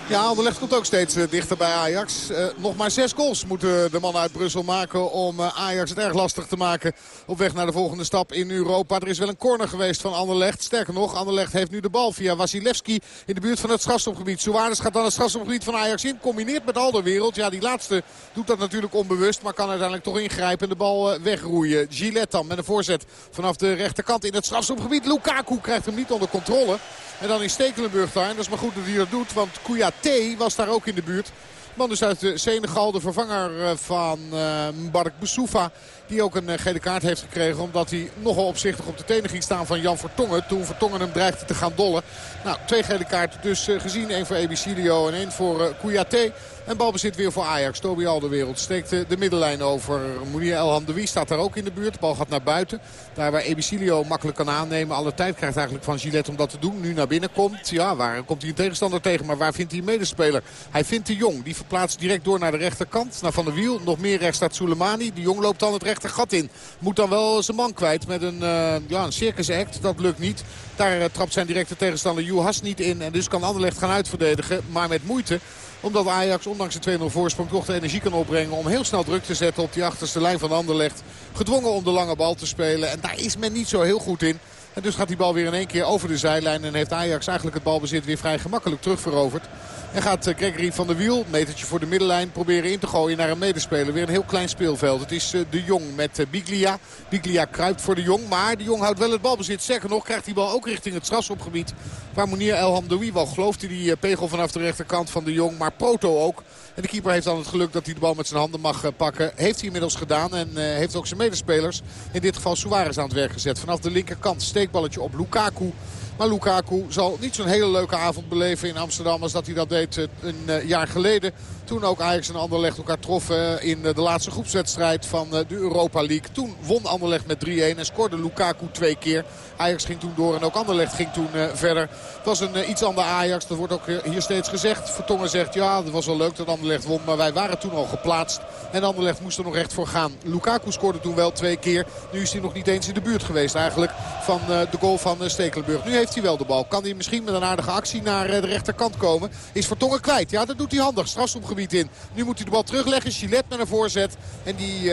Ja, Anderlecht komt ook steeds uh, dichter bij Ajax. Uh, nog maar zes goals moeten de mannen uit Brussel maken om uh, Ajax het erg lastig te maken op weg naar de volgende stap in Europa. Er is wel een corner geweest van Anderlecht. Sterker nog, Anderlecht heeft nu de bal via Wasilewski in de buurt van het strafstopgebied. Suarez gaat dan het strafstopgebied van Ajax in. Combineert met Alderwereld. Ja, die laatste doet dat natuurlijk onbewust, maar kan uiteindelijk toch ingrijpen en de bal wegroeien. Gillette dan met een voorzet vanaf de rechterkant in het strafstopgebied. Lukaku krijgt hem niet onder controle. En dan is Stekelenburg daar. En dat is maar goed dat hij dat doet. Want Kouyaté was daar ook in de buurt. Man dus uit Senegal, de vervanger eh, van uh, Mbark Boussoufa. Die ook een gele kaart heeft gekregen. Omdat hij nogal opzichtig op de tenen ging staan van Jan Vertongen. Toen Vertongen hem dreigde te gaan dollen. Nou, twee gele kaarten dus gezien. één voor Ebicilio en één voor uh, Kouyaté. En balbezit weer voor Ajax. Toby Alderwereld steekt de middenlijn over. Mounier Elham de Wie staat daar ook in de buurt. De bal gaat naar buiten. Daar waar Ebicilio makkelijk kan aannemen. Alle tijd krijgt eigenlijk van Gillette om dat te doen. Nu naar binnen komt. Ja, waar komt hij een tegenstander tegen? Maar waar vindt hij een medespeler? Hij vindt de Jong. Die verplaatst direct door naar de rechterkant. Naar Van der Wiel. Nog meer rechts staat Soleimani. De Jong loopt dan het rechter gat in. Moet dan wel zijn man kwijt met een, uh, ja, een circus act. Dat lukt niet. Daar uh, trapt zijn directe tegenstander Juhas niet in. En dus kan Anderlecht gaan uitverdedigen. Maar met moeite omdat Ajax ondanks de 2-0 voorsprong toch de energie kan opbrengen om heel snel druk te zetten op die achterste lijn van Anderlecht. Gedwongen om de lange bal te spelen. En daar is men niet zo heel goed in. En dus gaat die bal weer in één keer over de zijlijn. En heeft Ajax eigenlijk het balbezit weer vrij gemakkelijk terugveroverd. En gaat Gregory van der Wiel, metertje voor de middenlijn, proberen in te gooien naar een medespeler. Weer een heel klein speelveld. Het is de Jong met Biglia. Biglia kruipt voor de Jong, maar de Jong houdt wel het balbezit. Sterker nog krijgt die bal ook richting het strafschopgebied. Waar Elham Doui wel geloofde die pegel vanaf de rechterkant van de Jong. Maar Proto ook. En de keeper heeft dan het geluk dat hij de bal met zijn handen mag pakken. Heeft hij inmiddels gedaan en heeft ook zijn medespelers. In dit geval Suarez aan het werk gezet. Vanaf de linkerkant steekballetje op Lukaku. Maar Lukaku zal niet zo'n hele leuke avond beleven in Amsterdam als dat hij dat deed een uh, jaar geleden. Toen ook Ajax en Anderlecht elkaar troffen in de laatste groepswedstrijd van de Europa League. Toen won Anderlecht met 3-1 en scoorde Lukaku twee keer. Ajax ging toen door en ook Anderlecht ging toen uh, verder. Het was een iets ander Ajax, dat wordt ook hier steeds gezegd. Vertongen zegt ja, het was wel leuk dat Anderlecht won, maar wij waren toen al geplaatst. En Anderlecht moest er nog echt voor gaan. Lukaku scoorde toen wel twee keer. Nu is hij nog niet eens in de buurt geweest eigenlijk van de goal van Stekelenburg. Nu heeft hij wel de bal. Kan hij misschien met een aardige actie naar de rechterkant komen. Is Vertongen kwijt. Ja, dat doet hij handig. Strafschopgebied in. Nu moet hij de bal terugleggen. Gillette met een voorzet. En die...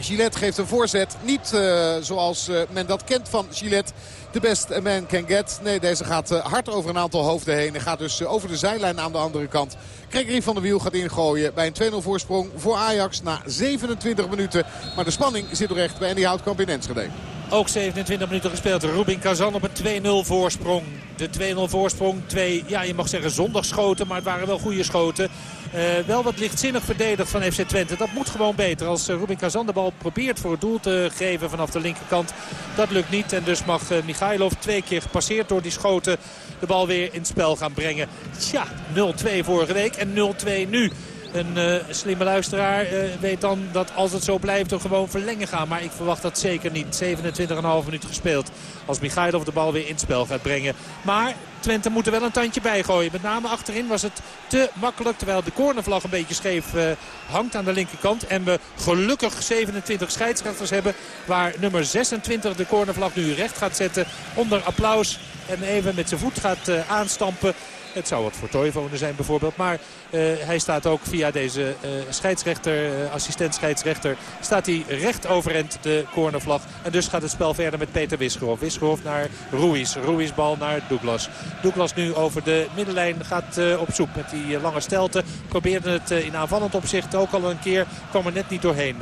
Gillette geeft een voorzet. Niet uh, zoals uh, men dat kent van Gillette. De best man can get. Nee, deze gaat uh, hard over een aantal hoofden heen. En gaat dus over de zijlijn aan de andere kant. Gregory van der Wiel gaat ingooien bij een 2-0 voorsprong voor Ajax na 27 minuten. Maar de spanning zit er echt bij Andy Houtkamp in Enschede. Ook 27 minuten gespeeld. Rubin Kazan op een 2-0 voorsprong. De 2-0 voorsprong. Twee, ja, je mag zeggen zondagschoten, maar het waren wel goede schoten. Uh, wel wat lichtzinnig verdedigd van FC Twente. Dat moet gewoon beter. Als uh, Rubin Kazan de bal probeert voor het doel te geven vanaf de linkerkant. Dat lukt niet. En dus mag uh, Michailov twee keer gepasseerd door die schoten de bal weer in het spel gaan brengen. Tja, 0-2 vorige week en 0-2 nu. Een slimme luisteraar weet dan dat als het zo blijft er gewoon verlengen gaan. Maar ik verwacht dat zeker niet. 27,5 minuten gespeeld. Als Michailov de bal weer in het spel gaat brengen. Maar Twente moet er wel een tandje bij gooien. Met name achterin was het te makkelijk. Terwijl de cornervlag een beetje scheef uh, hangt aan de linkerkant. En we gelukkig 27 scheidsrechters hebben. Waar nummer 26 de cornervlag nu recht gaat zetten. Onder applaus. En even met zijn voet gaat uh, aanstampen. Het zou wat voor Toivonen zijn bijvoorbeeld. Maar uh, hij staat ook via deze uh, scheidsrechter, uh, assistent scheidsrechter, staat hij recht overend de cornervlag. En dus gaat het spel verder met Peter Wisgerhoff. Wisgerhoff naar Ruiz. Ruiz bal naar Douglas. Douglas nu over de middenlijn gaat op zoek met die lange stelte. Probeerde het in aanvallend opzicht ook al een keer. Kwam er net niet doorheen.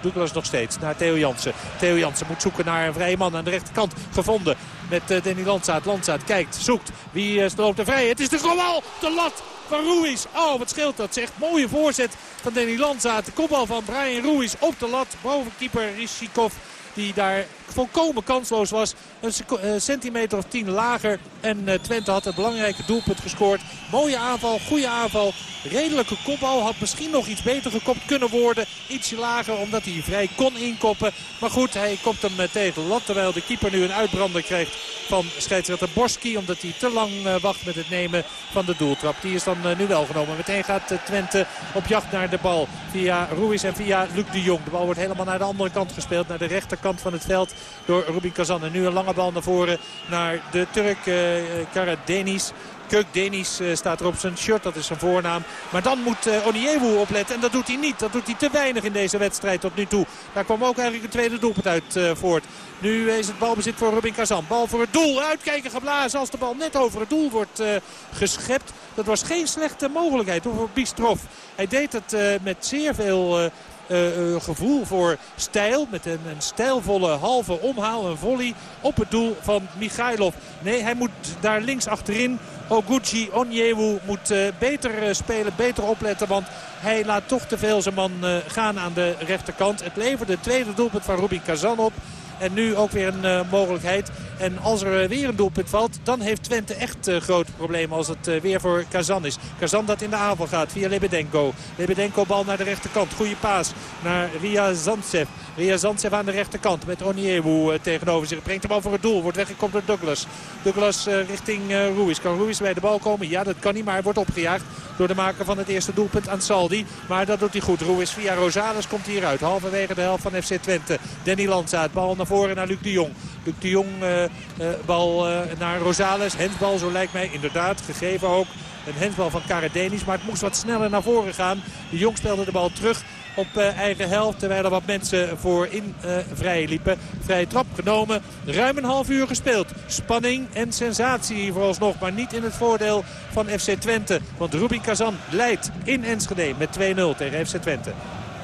Douglas nog steeds naar Theo Jansen. Theo Jansen moet zoeken naar een vrije man aan de rechterkant. Gevonden met uh, Danny Landzaat. Landzaat kijkt, zoekt. Wie uh, stroomt er vrij? Het is de kopbal, de lat van Ruiz. Oh, wat scheelt dat. Zegt mooie voorzet van Danny Landzaat. De kopbal van Brian Ruiz op de lat. Boven keeper die daar volkomen kansloos was. Een eh, centimeter of tien lager. En eh, Twente had het belangrijke doelpunt gescoord. Mooie aanval, goede aanval. Redelijke kopbal. Had misschien nog iets beter gekopt kunnen worden. Ietsje lager omdat hij vrij kon inkoppen. Maar goed, hij kopt hem eh, tegen lat. Terwijl de keeper nu een uitbrander krijgt van scheidsrechter Borski. Omdat hij te lang wacht met het nemen van de doeltrap. Die is dan nu wel genomen. Meteen gaat Twente op jacht naar de bal. Via Ruiz en via Luc de Jong. De bal wordt helemaal naar de andere kant gespeeld. Naar de rechterkant van het veld door Rubin Kazan. En nu een lange bal naar voren naar de Turk uh, Karadenis. Kuk Denis uh, staat er op zijn shirt, dat is zijn voornaam. Maar dan moet uh, Oniewu opletten en dat doet hij niet. Dat doet hij te weinig in deze wedstrijd tot nu toe. Daar kwam ook eigenlijk een tweede doelpunt uit voort. Nu is het balbezit voor Rubin Kazan. Bal voor het doel. Uitkijken geblazen als de bal net over het doel wordt geschept. Dat was geen slechte mogelijkheid voor Bistrov. Hij deed het met zeer veel gevoel voor stijl. Met een, een stijlvolle halve omhaal, een volley op het doel van Michailov. Nee, hij moet daar links achterin. Oguchi Onyewu moet uh, beter spelen, beter opletten. Want hij laat toch te veel zijn man gaan aan de rechterkant. Het leverde het tweede doelpunt van Rubin Kazan op. En nu ook weer een uh, mogelijkheid. En als er uh, weer een doelpunt valt, dan heeft Twente echt uh, grote problemen als het weer voor Kazan is. Kazan dat in de aanval gaat via Lebedenko. Lebedenko bal naar de rechterkant. Goede paas naar Ria Zantsev. Ria Zantsev aan de rechterkant met Oniewu tegenover zich. Brengt de bal voor het doel. Wordt weggekomen door Douglas. Douglas richting Ruiz. Kan Ruiz bij de bal komen? Ja, dat kan niet, maar wordt opgejaagd door de maker van het eerste doelpunt aan Saldi. Maar dat doet hij goed. Ruiz via Rosales komt hieruit. Halverwege de helft van FC Twente. Danny Landzaat. Bal naar voren naar Luc de Jong. Luc de Jong, uh, bal naar Rosales. Hensbal, zo lijkt mij. Inderdaad, gegeven ook. Een hensbal van Karadenis. Maar het moest wat sneller naar voren gaan. De Jong speelde de bal terug op uh, eigen helft. Terwijl er wat mensen voorin uh, vrij liepen. Vrije trap genomen. Ruim een half uur gespeeld. Spanning en sensatie vooralsnog. Maar niet in het voordeel van FC Twente. Want Rubin Kazan leidt in Enschede met 2-0 tegen FC Twente.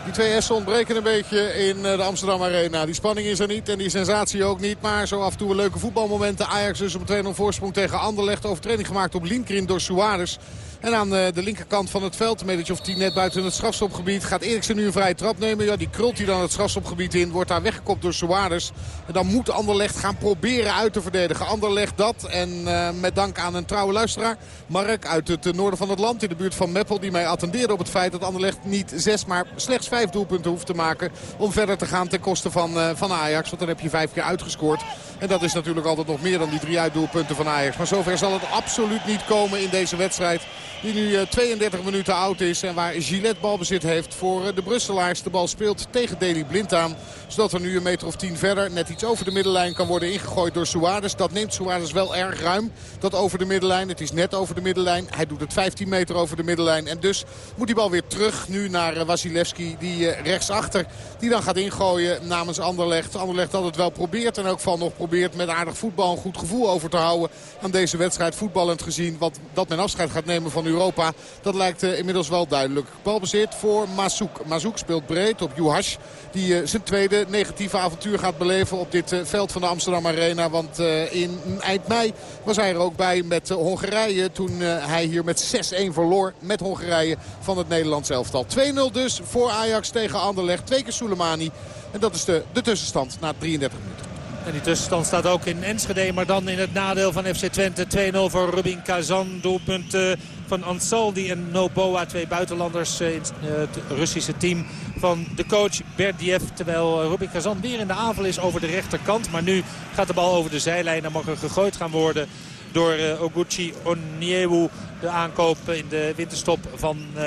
Die twee S'en ontbreken een beetje in de Amsterdam Arena. Die spanning is er niet en die sensatie ook niet. Maar zo af en toe leuke voetbalmomenten. Ajax dus op een 2-0 voorsprong tegen Anderlecht. Overtreding gemaakt op Linkrin door Suarez. En aan de linkerkant van het veld, een of tien net buiten het strafstopgebied... gaat Eriksen nu een vrije trap nemen. Ja, die krult hij dan het strafstopgebied in. Wordt daar weggekopt door Suarez. En dan moet Anderlecht gaan proberen uit te verdedigen. Anderlecht dat. En uh, met dank aan een trouwe luisteraar. Mark uit het noorden van het land. In de buurt van Meppel. Die mij attendeerde op het feit dat Anderlecht niet zes, maar slechts vijf doelpunten hoeft te maken. Om verder te gaan ten koste van, uh, van Ajax. Want dan heb je vijf keer uitgescoord. En dat is natuurlijk altijd nog meer dan die drie uitdoelpunten van Ajax. Maar zover zal het absoluut niet komen in deze wedstrijd. Die nu 32 eh, minuten oud is. En waar Gillette balbezit heeft voor eh, de Brusselaars. De bal speelt tegen Deli Blind aan. Zodat er nu een meter of tien verder net iets over de middenlijn kan worden ingegooid door Suarez. Dat neemt Suarez wel erg ruim. Dat over de middenlijn. Het is net over de middenlijn. Hij doet het 15 meter over de middenlijn. En dus moet die bal weer terug nu naar eh, Wasilewski. Die rechtsachter. Die dan gaat ingooien namens Anderlecht. Anderlecht dat het wel probeert. En ook van nog probeert met aardig voetbal een goed gevoel over te houden. Aan deze wedstrijd voetballend gezien. Wat, dat men afscheid gaat nemen van Europa. Dat lijkt uh, inmiddels wel duidelijk. Balbezit voor Mazouk. Mazouk speelt breed op Juhash. Die zijn tweede negatieve avontuur gaat beleven op dit uh, veld van de Amsterdam Arena. Want in eind mei was hij er ook bij met Hongarije. Toen hij hier met 6-1 verloor met Hongarije van het Nederlands elftal. 2-0 dus voor Ajax tegen Anderlecht. Twee keer Soleimani. En dat is de, de tussenstand na 33 minuten. En die tussenstand staat ook in Enschede, maar dan in het nadeel van FC Twente. 2-0 voor Rubin Kazan. Doelpunten van Ansaldi en Noboa. Twee buitenlanders in het Russische team van de coach Berdiev. Terwijl Rubin Kazan weer in de aanval is over de rechterkant. Maar nu gaat de bal over de zijlijn en mag er gegooid gaan worden door uh, Oguchi Onyewu. De aankoop in de winterstop van uh,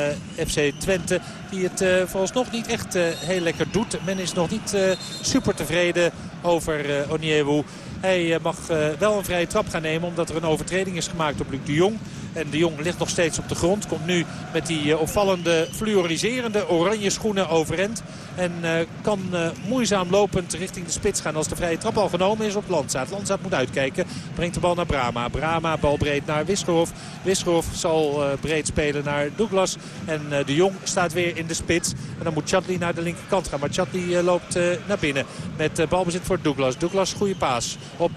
FC Twente. Die het uh, vooralsnog niet echt heel lekker doet. Men is nog niet super tevreden over Onyewu. Hij mag wel een vrije trap gaan nemen omdat er een overtreding is gemaakt op Luc de Jong. En de Jong ligt nog steeds op de grond. Komt nu met die opvallende fluoriserende oranje schoenen overend. En kan moeizaam lopend richting de spits gaan als de vrije trap al genomen is op Landzaat. Landzaat moet uitkijken. Brengt de bal naar Brama. Brama bal breed naar Wisgerhof. Wisgerhof zal breed spelen naar Douglas. En de Jong staat weer in de spits. En dan moet Chadli naar de linkerkant gaan. Maar Chadli loopt naar binnen met balbezit voor Douglas. Douglas goede paas op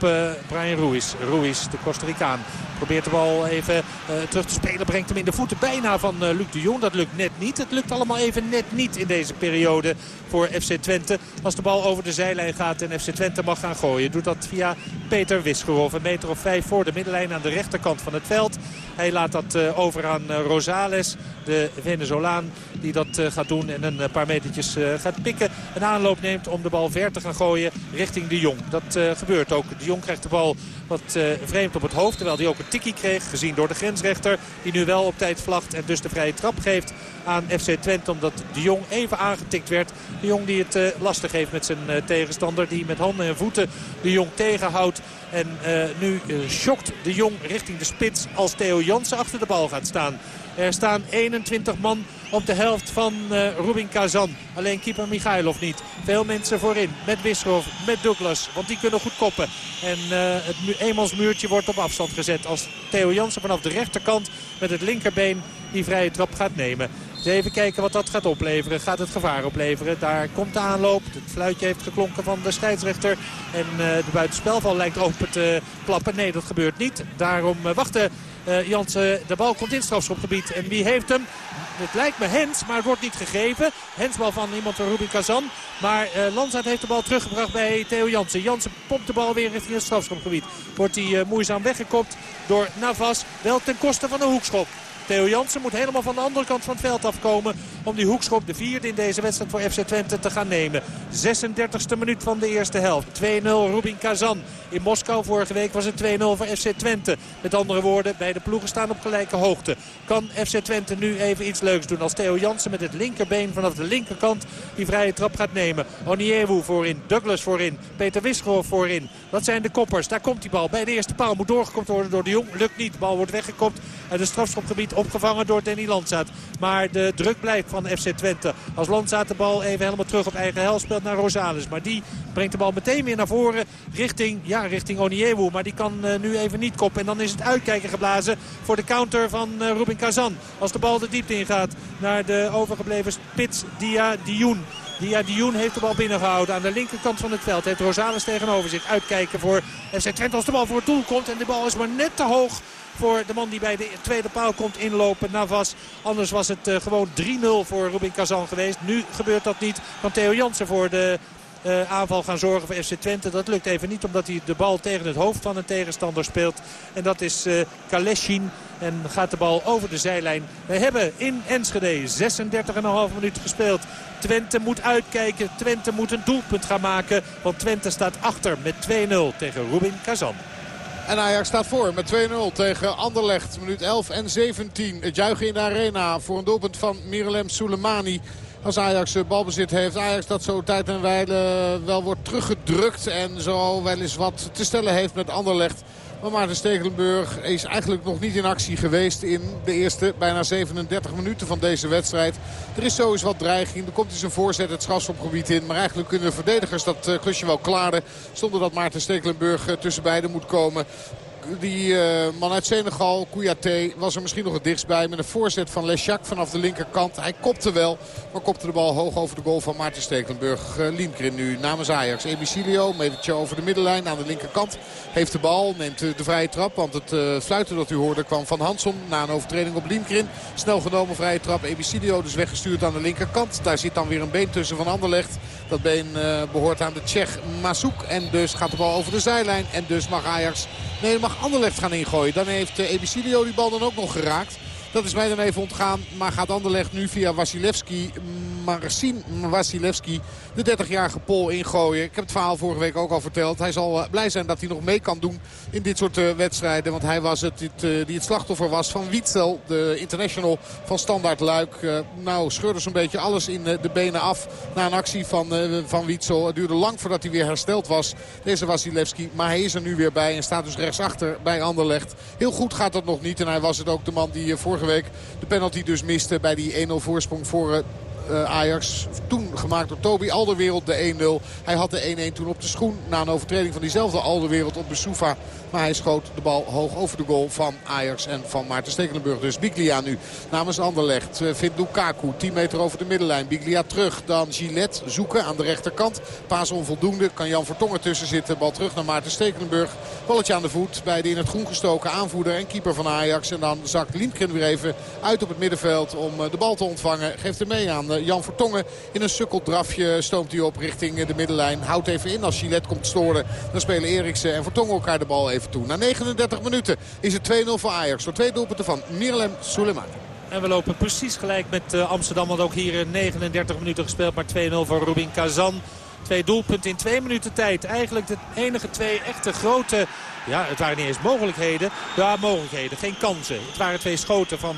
Brian Ruiz. Ruiz, de Costa Ricaan, probeert de bal even terug te spelen. Brengt hem in de voeten bijna van Luc de Jong. Dat lukt net niet. Het lukt allemaal even net niet in deze periode voor FC Twente. Als de bal over de zijlijn gaat en FC Twente mag gaan gooien. Doet dat via Peter Wisgerhoff. Een meter of vijf voor de middenlijn aan de rechterkant van het veld. Hij laat dat over aan Rosales, de Venezolaan. Die dat gaat doen en een paar metertjes gaat pikken. Een aanloop neemt om de bal ver te gaan gooien richting de Jong. Dat gebeurt ook. De Jong krijgt de bal wat vreemd op het hoofd. Terwijl hij ook een tikkie kreeg. Gezien door de grensrechter. Die nu wel op tijd vlagt en dus de vrije trap geeft aan FC Twente. Omdat de Jong even aangetikt werd. De Jong die het lastig heeft met zijn tegenstander. Die met handen en voeten de Jong tegenhoudt. En uh, nu uh, schokt de Jong richting de spits als Theo Jansen achter de bal gaat staan. Er staan 21 man op de helft van uh, Rubin Kazan. Alleen keeper Michailov niet. Veel mensen voorin. Met Wisselhoff, met Douglas. Want die kunnen goed koppen. En uh, het eenmansmuurtje wordt op afstand gezet. Als Theo Jansen vanaf de rechterkant met het linkerbeen die vrije trap gaat nemen. Dus even kijken wat dat gaat opleveren. Gaat het gevaar opleveren. Daar komt de aanloop. Het fluitje heeft geklonken van de scheidsrechter. En uh, de buitenspelval lijkt open te klappen. Nee, dat gebeurt niet. Daarom wachten uh, Jansen. De bal komt in strafschopgebied. En wie heeft hem? Het lijkt me Hens, maar het wordt niet gegeven. Hensbal van iemand van Ruben Kazan. Maar uh, heeft de bal teruggebracht bij Theo Jansen. Jansen pompt de bal weer richting het strafschopgebied. Wordt hij uh, moeizaam weggekopt door Navas. Wel ten koste van de hoekschop. Theo Jansen moet helemaal van de andere kant van het veld afkomen om die hoekschop, de vierde in deze wedstrijd voor FC Twente, te gaan nemen. 36e minuut van de eerste helft. 2-0 Rubin Kazan. In Moskou vorige week was het 2-0 voor FC Twente. Met andere woorden, beide ploegen staan op gelijke hoogte. Kan FC Twente nu even iets leuks doen als Theo Jansen met het linkerbeen vanaf de linkerkant die vrije trap gaat nemen. Oniewu voorin, Douglas voorin, Peter Wisgerhoff voorin. Dat zijn de koppers. Daar komt die bal. Bij de eerste paal moet doorgekopt worden door de Jong. Lukt niet. De bal wordt weggekopt uit het strafschopgebied opgevangen door Danny Landzaat. Maar de druk blijft van FC Twente. Als Landzaat de bal even helemaal terug op eigen helft speelt naar Rosales. Maar die brengt de bal meteen weer naar voren richting, ja, richting Oniewu. Maar die kan uh, nu even niet koppen. En dan is het uitkijken geblazen voor de counter van uh, Rubin Kazan. Als de bal de diepte ingaat naar de overgebleven spits Dia Dioen. Dia Dioen heeft de bal binnengehouden aan de linkerkant van het veld. Heeft Rosales tegenover zich uitkijken voor FC Twente als de bal voor het doel komt. En de bal is maar net te hoog voor de man die bij de tweede paal komt inlopen, Navas. Anders was het uh, gewoon 3-0 voor Rubin Kazan geweest. Nu gebeurt dat niet. Kan Theo Jansen voor de uh, aanval gaan zorgen voor FC Twente. Dat lukt even niet omdat hij de bal tegen het hoofd van een tegenstander speelt. En dat is uh. En gaat de bal over de zijlijn. We hebben in Enschede 36,5 minuten gespeeld. Twente moet uitkijken. Twente moet een doelpunt gaan maken. Want Twente staat achter met 2-0 tegen Rubin Kazan. En Ajax staat voor met 2-0 tegen Anderlecht. Minuut 11 en 17. Het juichen in de arena voor een doelpunt van Mirelem Soleimani. Als Ajax balbezit heeft. Ajax dat zo tijd en wijle wel wordt teruggedrukt. En zo wel eens wat te stellen heeft met Anderlecht. Maar Maarten Stekelenburg is eigenlijk nog niet in actie geweest in de eerste bijna 37 minuten van deze wedstrijd. Er is sowieso wat dreiging. Er komt eens een voorzet het strafschopgebied in. Maar eigenlijk kunnen de verdedigers dat klusje wel klaren. Zonder dat Maarten Stekelenburg tussen beiden moet komen die uh, man uit Senegal, Kouyaté, was er misschien nog het dichtst bij. Met een voorzet van Leschak vanaf de linkerkant. Hij kopte wel, maar kopte de bal hoog over de goal van Maarten Stekelenburg. Uh, Liemkrin nu namens Ajax. Emicilio, metertje over de middenlijn aan de linkerkant. Heeft de bal, neemt de, de vrije trap. Want het uh, fluiten dat u hoorde kwam van Hansson na een overtreding op Liemkrin. Snel genomen vrije trap. Emicilio dus weggestuurd aan de linkerkant. Daar zit dan weer een been tussen van Anderlecht. Dat been behoort aan de Tsjech Masouk. En dus gaat de bal over de zijlijn. En dus mag Ajax... Nee, mag Anderlecht gaan ingooien. Dan heeft uh, Ebicilio die bal dan ook nog geraakt. Dat is mij dan even ontgaan. Maar gaat Anderlecht nu via Wasilewski, Marcin Wasilewski, de 30-jarige Pol ingooien. Ik heb het verhaal vorige week ook al verteld. Hij zal eh, blij zijn dat hij nog mee kan doen in dit soort uh, wedstrijden. Want hij was het uh, die het slachtoffer was van Wietzel, de international van Standaard Luik. Nou, scheurde zo'n beetje alles in de benen af na een actie van, van Wietzel. Het duurde lang voordat hij weer hersteld was, deze Wasilewski. Maar hij is er nu weer bij en staat dus rechtsachter bij Anderlecht. Heel goed gaat dat nog niet. En hij was het ook de man die vorige week de penalty dus miste bij die 1-0 voorsprong voor Ajax. Toen gemaakt door Toby Alderwereld de 1-0. Hij had de 1-1 toen op de schoen na een overtreding van diezelfde Alderwereld op Besoufa. Maar hij schoot de bal hoog over de goal van Ajax en van Maarten Stekelenburg. Dus Biglia nu namens Anderlecht. Uh, vindt Lukaku 10 meter over de middenlijn. Biglia terug. Dan Gillette zoeken aan de rechterkant. Paas onvoldoende. Kan Jan Vertongen tussen zitten. Bal terug naar Maarten Stekelenburg. Balletje aan de voet bij de in het groen gestoken aanvoerder en keeper van Ajax. En dan zakt Liemkren weer even uit op het middenveld om uh, de bal te ontvangen. Geeft hem mee aan Jan Vertongen. In een sukkeldrafje stoomt hij op richting de middenlijn. Houdt even in als Gillette komt storen. Dan spelen Eriksen en Vertongen elkaar de bal even toe. Na 39 minuten is het 2-0 voor Ajax. Door twee doelpunten van Mirelem Soleiman. En we lopen precies gelijk met uh, Amsterdam. Want ook hier 39 minuten gespeeld. Maar 2-0 voor Rubin Kazan. Twee doelpunten in twee minuten tijd. Eigenlijk de enige twee echte grote... Ja, het waren niet eens mogelijkheden. Ja, mogelijkheden. Geen kansen. Het waren twee schoten van,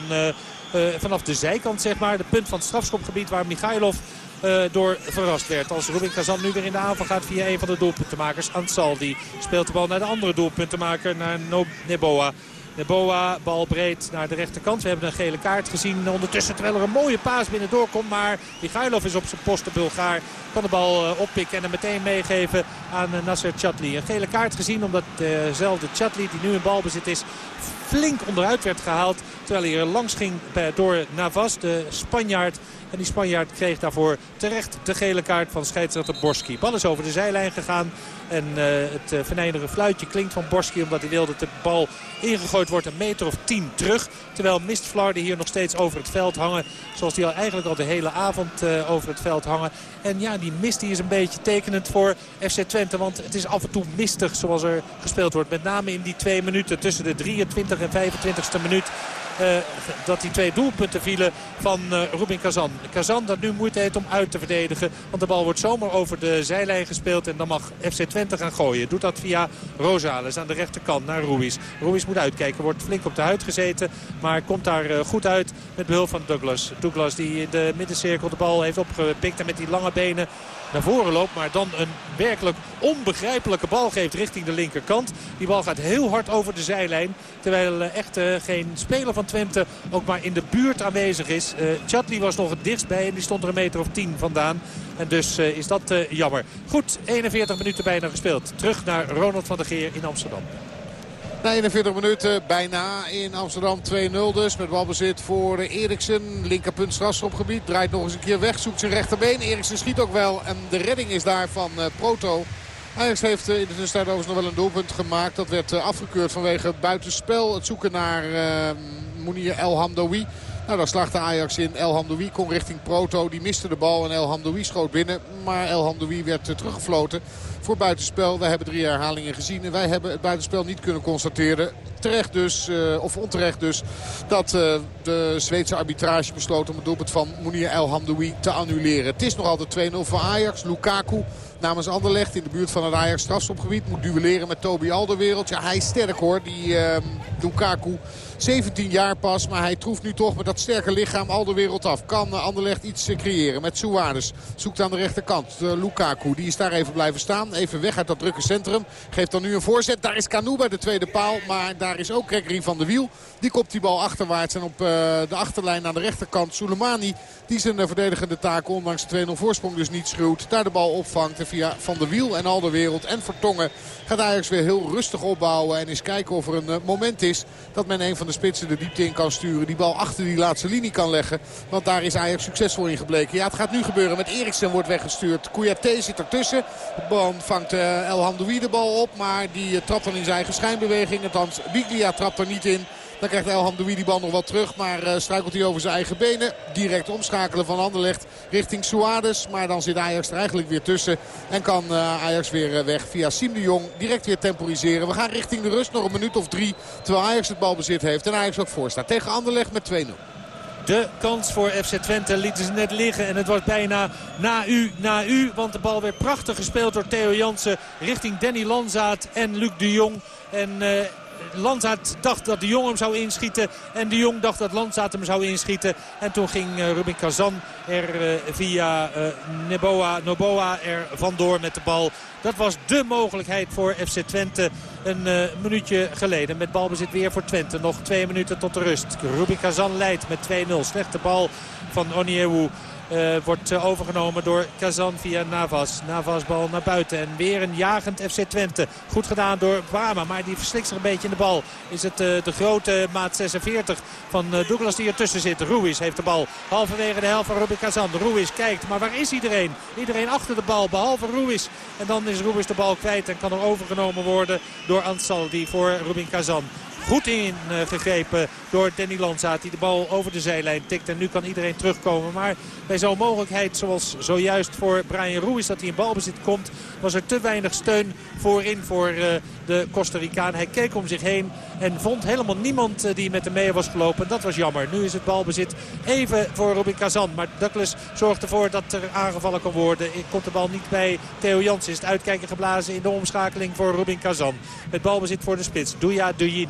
vanaf de zijkant, zeg maar. De punt van het strafschopgebied waar Michailov uh, door verrast werd. Als Rubin Kazan nu weer in de aanval gaat via een van de doelpuntenmakers. Ansaldi speelt de bal naar de andere doelpuntenmaker, naar Neboa. Neboa, bal breed naar de rechterkant. We hebben een gele kaart gezien ondertussen terwijl er een mooie paas binnendoor komt. Maar Michailov is op zijn post de Bulgaar. Kan de bal uh, oppikken en hem meteen meegeven aan Nasser Chatli. Een gele kaart gezien omdat dezelfde Chatli die nu in balbezit is flink onderuit werd gehaald. Terwijl hij er langs ging door Navas, de Spanjaard. En die Spanjaard kreeg daarvoor terecht de gele kaart van scheidsrechter Borski. Bal is over de zijlijn gegaan. En uh, het uh, fluitje klinkt van Borski omdat hij wil dat de bal ingegooid wordt een meter of tien terug. Terwijl Mistflarden hier nog steeds over het veld hangen. Zoals die al eigenlijk al de hele avond over het veld hangen. En ja, die mist die is een beetje tekenend voor FC Twente. Want het is af en toe mistig zoals er gespeeld wordt. Met name in die twee minuten tussen de 23 en 25ste minuut. Uh, dat die twee doelpunten vielen van uh, Rubin Kazan. Kazan dat nu moeite heeft om uit te verdedigen. Want de bal wordt zomaar over de zijlijn gespeeld. En dan mag FC Twente gaan gooien. Doet dat via Rosales aan de rechterkant naar Ruiz. Ruiz moet uitkijken. Wordt flink op de huid gezeten. Maar komt daar uh, goed uit met behulp van Douglas. Douglas die in de middencirkel de bal heeft opgepikt. En met die lange benen naar voren loopt. Maar dan een werkelijk onbegrijpelijke bal geeft richting de linkerkant. Die bal gaat heel hard over de zijlijn. Terwijl echt geen speler van Twente ook maar in de buurt aanwezig is. Uh, Chatli was nog het dichtst bij en die stond er een meter of tien vandaan. En dus is dat jammer. Goed, 41 minuten bijna gespeeld. Terug naar Ronald van der Geer in Amsterdam. Na 41 minuten bijna in Amsterdam 2-0 dus. Met balbezit voor Eriksen. Linkerpunt strafschopgebied. Draait nog eens een keer weg. Zoekt zijn rechterbeen. Eriksen schiet ook wel. En de redding is daar van Proto. Ajax heeft in de tussentijd overigens nog wel een doelpunt gemaakt. Dat werd afgekeurd vanwege buitenspel. Het zoeken naar uh, El Hamdoui. Nou, daar slaagde Ajax in. El Hamdoui kon richting Proto. Die miste de bal en El Hamdoui schoot binnen. Maar El Hamdoui werd teruggefloten voor buitenspel. Wij hebben drie herhalingen gezien en wij hebben het buitenspel niet kunnen constateren. Terecht dus, uh, of onterecht dus, dat uh, de Zweedse arbitrage besloot om het doelpunt van Mounir El Hamdoui te annuleren. Het is nog altijd 2-0 voor Ajax. Lukaku namens Anderlecht in de buurt van het Ajax strafschopgebied. Moet duelleren met Toby Alderwereld. Ja, hij is sterk hoor, die uh, Lukaku. 17 jaar pas, maar hij troeft nu toch met dat sterke lichaam al de wereld af. Kan uh, Anderlecht iets uh, creëren met Suarez. Zoekt aan de rechterkant uh, Lukaku. Die is daar even blijven staan. Even weg uit dat drukke centrum. Geeft dan nu een voorzet. Daar is Canu bij de tweede paal. Maar daar is ook Gregory van de Wiel. Die kopt die bal achterwaarts. En op de achterlijn aan de rechterkant Soleimani. Die zijn verdedigende taak ondanks de 2-0 voorsprong dus niet schreeuwt. Daar de bal opvangt. En via Van de Wiel en al de wereld en Vertongen gaat Ajax weer heel rustig opbouwen. En eens kijken of er een moment is dat men een van de spitsen de diepte in kan sturen. Die bal achter die laatste linie kan leggen. Want daar is Ajax succesvol in gebleken. Ja, het gaat nu gebeuren. Met Eriksen wordt weggestuurd. Kouyaté zit ertussen. De bal vangt uh, El Hamdoui de bal op. Maar die trapt dan in zijn eigen schijnbeweging. Althans, Biglia trapt er niet in. Dan krijgt Elham Doui die bal nog wat terug. Maar uh, struikelt hij over zijn eigen benen. Direct omschakelen van Anderlecht richting Suarez. Maar dan zit Ajax er eigenlijk weer tussen. En kan uh, Ajax weer weg via Siem de Jong. Direct weer temporiseren. We gaan richting de rust. Nog een minuut of drie. Terwijl Ajax het balbezit heeft. En Ajax ook voor staat. Tegen Anderlecht met 2-0. De kans voor FC Twente lieten ze net liggen. En het was bijna na u, na u. Want de bal werd prachtig gespeeld door Theo Jansen richting Danny Lanzaat en Luc de Jong. En Landzaat dacht dat de Jong hem zou inschieten. En de Jong dacht dat Landzaat hem zou inschieten. En toen ging uh, Rubin Kazan er uh, via uh, Neboa, Noboa er vandoor met de bal. Dat was de mogelijkheid voor FC Twente een minuutje geleden. Met balbezit weer voor Twente. Nog twee minuten tot de rust. Rubin Kazan leidt met 2-0. Slechte bal van Oniewu. Uh, wordt uh, overgenomen door Kazan via Navas. Navas bal naar buiten. En weer een jagend FC Twente. Goed gedaan door Brama. Maar die verslikt zich een beetje in de bal. Is het uh, de grote maat 46 van Douglas die ertussen zit. Ruiz heeft de bal halverwege de helft van Rubin Kazan. Ruiz kijkt. Maar waar is iedereen? Iedereen achter de bal. Behalve Ruiz. En dan is Ruiz de bal kwijt. En kan er overgenomen worden door Ansal. Die voor Rubin Kazan goed ingegrepen door Danny Landzaat. Die de bal over de zijlijn tikt. En nu kan iedereen terugkomen. Maar bij zo'n mogelijkheid zoals zojuist voor Brian Ruiz dat hij in balbezit komt... was er te weinig steun voorin voor uh, de Costa Ricaan. Hij keek om zich heen en vond helemaal niemand uh, die met hem mee was gelopen. Dat was jammer. Nu is het balbezit even voor Robin Kazan. Maar Douglas zorgt ervoor dat er aangevallen kan worden. Komt de bal niet bij Theo Jans. Is het uitkijken geblazen in de omschakeling voor Robin Kazan. Het balbezit voor de spits. Douya Duyin.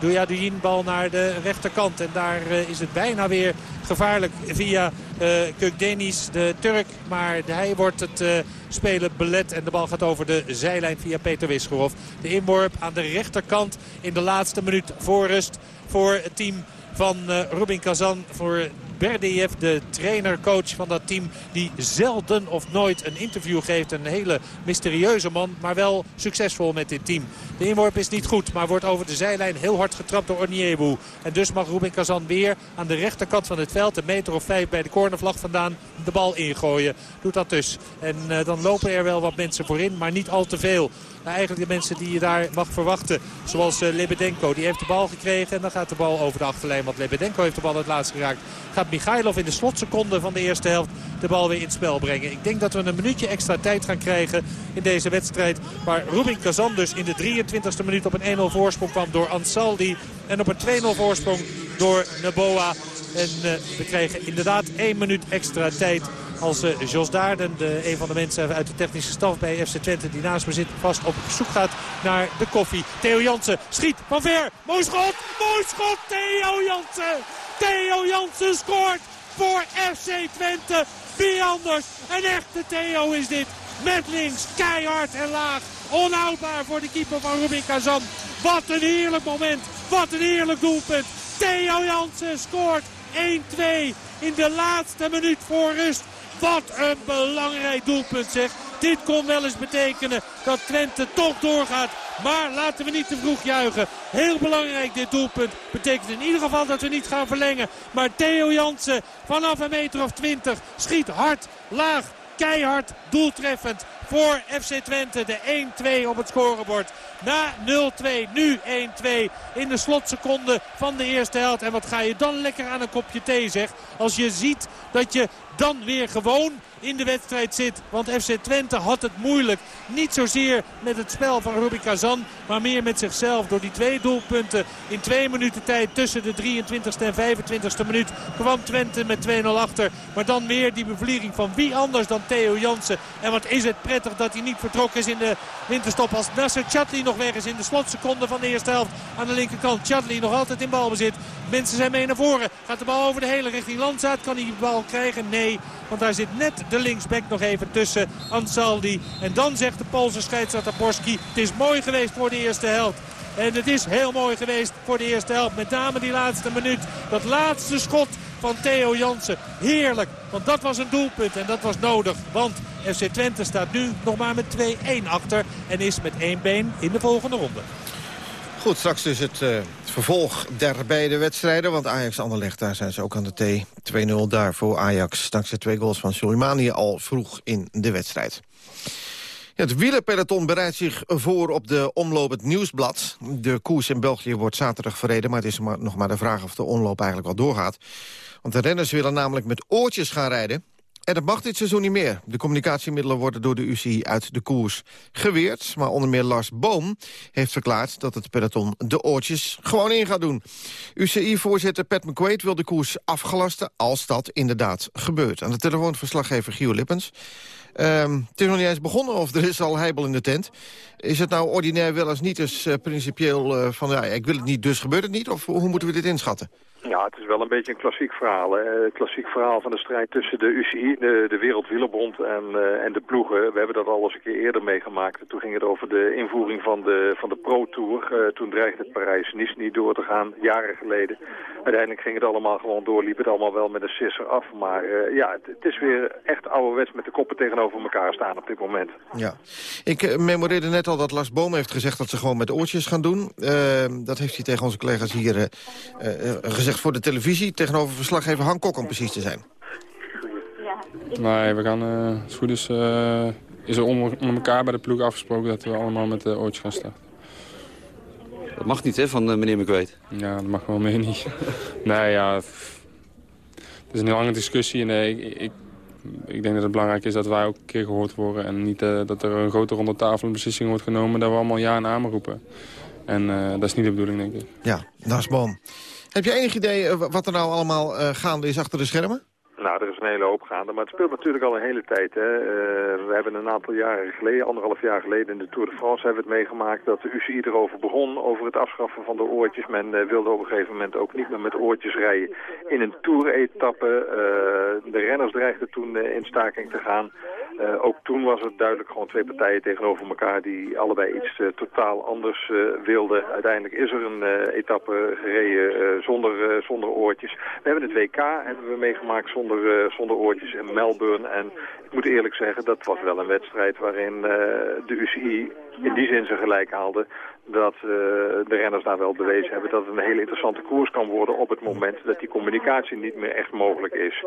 Douya Duyin bal naar de rechterkant. En daar uh, is het bijna weer gevaarlijk via uh, Kukdenis, de Turk. Maar hij wordt het spelen belet. En de bal gaat over de zijlijn via Peter Wisgerhof. De inworp aan de rechterkant in de laatste minuut voor rust voor het team van uh, Rubin Kazan. Voor Berdiev, de trainer-coach van dat team. Die zelden of nooit een interview geeft. Een hele mysterieuze man, maar wel succesvol met dit team. De inworp is niet goed, maar wordt over de zijlijn heel hard getrapt door Oniewu. En dus mag Rubin Kazan weer aan de rechterkant van het veld, een meter of vijf bij de cornervlag vandaan, de bal ingooien. Doet dat dus. En uh, dan lopen er wel wat mensen voorin, maar niet al te veel. Nou, eigenlijk de mensen die je daar mag verwachten. Zoals uh, Lebedenko. Die heeft de bal gekregen en dan gaat de bal over de achterlijn. Want Lebedenko heeft de bal het laatst geraakt. Gaat Michailov in de slotseconde van de eerste helft de bal weer in het spel brengen. Ik denk dat we een minuutje extra tijd gaan krijgen in deze wedstrijd. Waar Rubin Kazan dus in de 23e minuut op een 1-0 voorsprong kwam door Ansaldi. En op een 2-0 voorsprong door Neboa. En uh, we krijgen inderdaad één minuut extra tijd als uh, Jos Daarden, de, een van de mensen uit de technische staf bij FC Twente die naast me zit, vast op zoek gaat naar de koffie. Theo Jansen schiet van ver. Mooi schot, mooi schot, Theo Jansen. Theo Jansen scoort voor FC Twente. Wie anders? Een echte Theo is dit. Met links, keihard en laag. Onhoudbaar voor de keeper van Rubin Kazan. Wat een heerlijk moment. Wat een heerlijk doelpunt. Theo Jansen scoort 1-2 in de laatste minuut voor rust. Wat een belangrijk doelpunt zeg. Dit kon wel eens betekenen dat Twente toch doorgaat. Maar laten we niet te vroeg juichen. Heel belangrijk dit doelpunt. Betekent in ieder geval dat we niet gaan verlengen. Maar Theo Jansen vanaf een meter of 20 schiet hard, laag, keihard, doeltreffend voor FC Twente. De 1-2 op het scorebord. Na 0-2, nu 1-2 in de slotseconde van de eerste helft. En wat ga je dan lekker aan een kopje thee zeg. Als je ziet dat je dan weer gewoon in de wedstrijd zit. Want FC Twente had het moeilijk. Niet zozeer met het spel van Rubi Kazan, maar meer met zichzelf. Door die twee doelpunten in twee minuten tijd tussen de 23e en 25e minuut kwam Twente met 2-0 achter. Maar dan weer die bevlieging van wie anders dan Theo Jansen. En wat is het prettig dat hij niet vertrokken is in de winterstop als Nasser Chatli nog weg is in de slotseconde van de eerste helft. Aan de linkerkant Chatli nog altijd in balbezit. Mensen zijn mee naar voren. Gaat de bal over de hele richting Landzaat. Kan hij de bal krijgen? Nee. Want daar zit net de linksback nog even tussen Ansaldi. En dan zegt de Poolse scheidsrechter Borski. Het is mooi geweest voor de eerste helft. En het is heel mooi geweest voor de eerste helft. Met name die laatste minuut. Dat laatste schot van Theo Jansen. Heerlijk. Want dat was een doelpunt en dat was nodig. Want FC Twente staat nu nog maar met 2-1 achter. En is met één been in de volgende ronde. Goed, straks dus het, uh, het, vervolg der beide wedstrijden. Want Ajax Anderlecht, daar zijn ze ook aan de T. 2-0 daar voor Ajax. Dankzij twee goals van Soleimani al vroeg in de wedstrijd. het wielerpeloton bereidt zich voor op de omloop het Nieuwsblad. De koers in België wordt zaterdag verreden... maar het is nog maar de vraag of de omloop eigenlijk wel doorgaat. Want de renners willen namelijk met oortjes gaan rijden. En dat mag dit seizoen niet meer. De communicatiemiddelen worden door de UCI uit de koers geweerd. Maar onder meer Lars Boom heeft verklaard dat het peloton de oortjes gewoon in gaat doen. UCI-voorzitter Pat McQuaid wil de koers afgelasten als dat inderdaad gebeurt. Aan de telefoon verslaggever Gio Lippens. Um, het is nog niet eens begonnen of er is al heibel in de tent. Is het nou ordinair wel eens niet dus uh, principieel uh, van... ja, ik wil het niet, dus gebeurt het niet? Of hoe moeten we dit inschatten? Ja, het is wel een beetje een klassiek verhaal. Hè? klassiek verhaal van de strijd tussen de UCI, de, de Wereldwielerbond en, uh, en de ploegen. We hebben dat al eens een keer eerder meegemaakt. Toen ging het over de invoering van de, van de Pro Tour. Toen dreigde het Parijs-Nice niet door te gaan, jaren geleden. Uiteindelijk ging het allemaal gewoon door, liep het allemaal wel met een sisser af. Maar ja, het, het, is weer echt ouderwets met de koppen tegenover elkaar staan op dit moment. Ja, ik memoreerde net al dat Lars Boom heeft gezegd dat ze gewoon met oortjes gaan doen. dat heeft hij tegen onze collega's hier gezegd voor de televisie... tegenover verslaggever Han Kok om precies te zijn. Nee, we gaan, uh, het goed is, uh, is er onder, onder, elkaar bij de ploeg afgesproken... dat we allemaal met de oortjes gaan starten. Dat mag niet, hè, van uh, meneer McWeet? Ja, dat mag wel meer niet. nee, ja... Het is een lange discussie en nee, ik, ik, ik, denk dat het belangrijk is dat wij ook een keer gehoord worden... en niet dat er een grote ronde tafel een beslissing wordt genomen... dat we allemaal ja en amen roepen. En dat is niet de bedoeling, denk ik. Ja, dat is Boom. Heb je enig idee eh, wat er nou allemaal gaande is achter de schermen? Nou, er is een hele hoop gaande, maar het speelt natuurlijk al een hele tijd. Hè. Uh, we hebben een aantal jaren geleden, anderhalf jaar geleden in de Tour de France hebben we het meegemaakt dat de UCI erover begon, over het afschaffen van de oortjes. Men uh, wilde op een gegeven moment ook niet meer met oortjes rijden in een Tour-etappe. Uh, de renners dreigden toen in staking te gaan. ook toen was het duidelijk gewoon twee partijen tegenover elkaar die allebei iets totaal anders wilden. Uiteindelijk is er een etappe gereden zonder, zonder oortjes. We hebben het WK hebben we meegemaakt zonder zonder, uh, zonder oortjes in Melbourne. En ik moet eerlijk zeggen, dat was wel een wedstrijd waarin uh, de UCI in die zin zijn gelijk haalde. Dat uh, de renners daar wel bewezen hebben dat het een hele interessante koers kan worden op het moment dat die communicatie niet meer echt mogelijk is.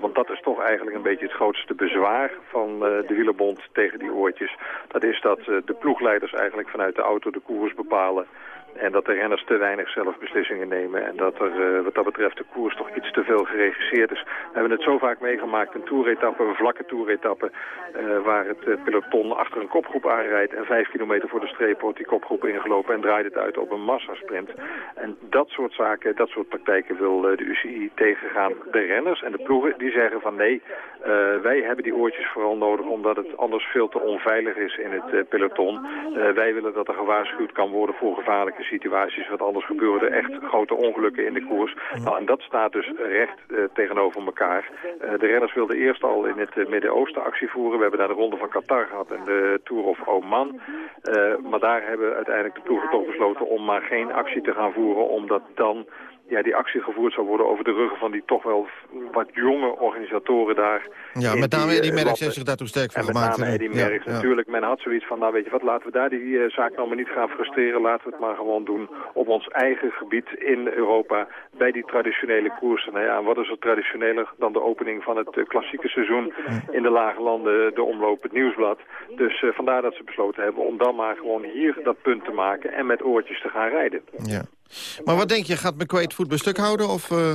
want dat is toch eigenlijk een beetje het grootste bezwaar van de wielerbond tegen die oortjes. Dat is dat de ploegleiders eigenlijk vanuit de auto de koers bepalen. En dat de renners te weinig zelf beslissingen nemen. En dat er uh, wat dat betreft de koers toch iets te veel geregisseerd is. We hebben het zo vaak meegemaakt. Een toeretappe, een vlakke toeretappe. Uh, waar het uh, peloton achter een kopgroep aanrijdt. En vijf kilometer voor de streep wordt die kopgroep ingelopen. En draait het uit op een massasprint. En dat soort zaken, dat soort praktijken wil de UCI tegengaan. De renners en de ploegen die zeggen van nee, wij hebben die oortjes vooral nodig. Omdat het anders veel te onveilig is in het peloton. wij willen dat er gewaarschuwd kan worden voor gevaarlijke situaties, wat anders gebeuren echt grote ongelukken in de koers. Nou, en dat staat dus recht uh, tegenover elkaar. Uh, de renners wilden eerst al in het uh, Midden-Oosten actie voeren. We hebben daar de ronde van Qatar gehad en de Tour of Oman. maar daar hebben uiteindelijk de ploegen toch besloten om maar geen actie te gaan voeren, omdat dan ja, die actie gevoerd zou worden over de ruggen van die toch wel wat jonge organisatoren daar. Ja, met name Eddie Merckx heeft zich daartoe sterk voor gemaakt. met name Eddie Merckx ja, natuurlijk. Men had zoiets van, nou weet je wat, laten we daar die uh, zaak nou maar niet gaan frustreren. Laten we het maar gewoon doen op ons eigen gebied in Europa bij die traditionele koersen. Nou ja, wat is er traditioneler dan de opening van het uh, klassieke seizoen in de lage landen, de omloop, het nieuwsblad. Dus uh, vandaar dat ze besloten hebben om dan maar gewoon hier dat punt te maken en met oortjes te gaan rijden. Ja. Maar wat denk je, gaat McQuaid voet bij stuk houden? Of, uh...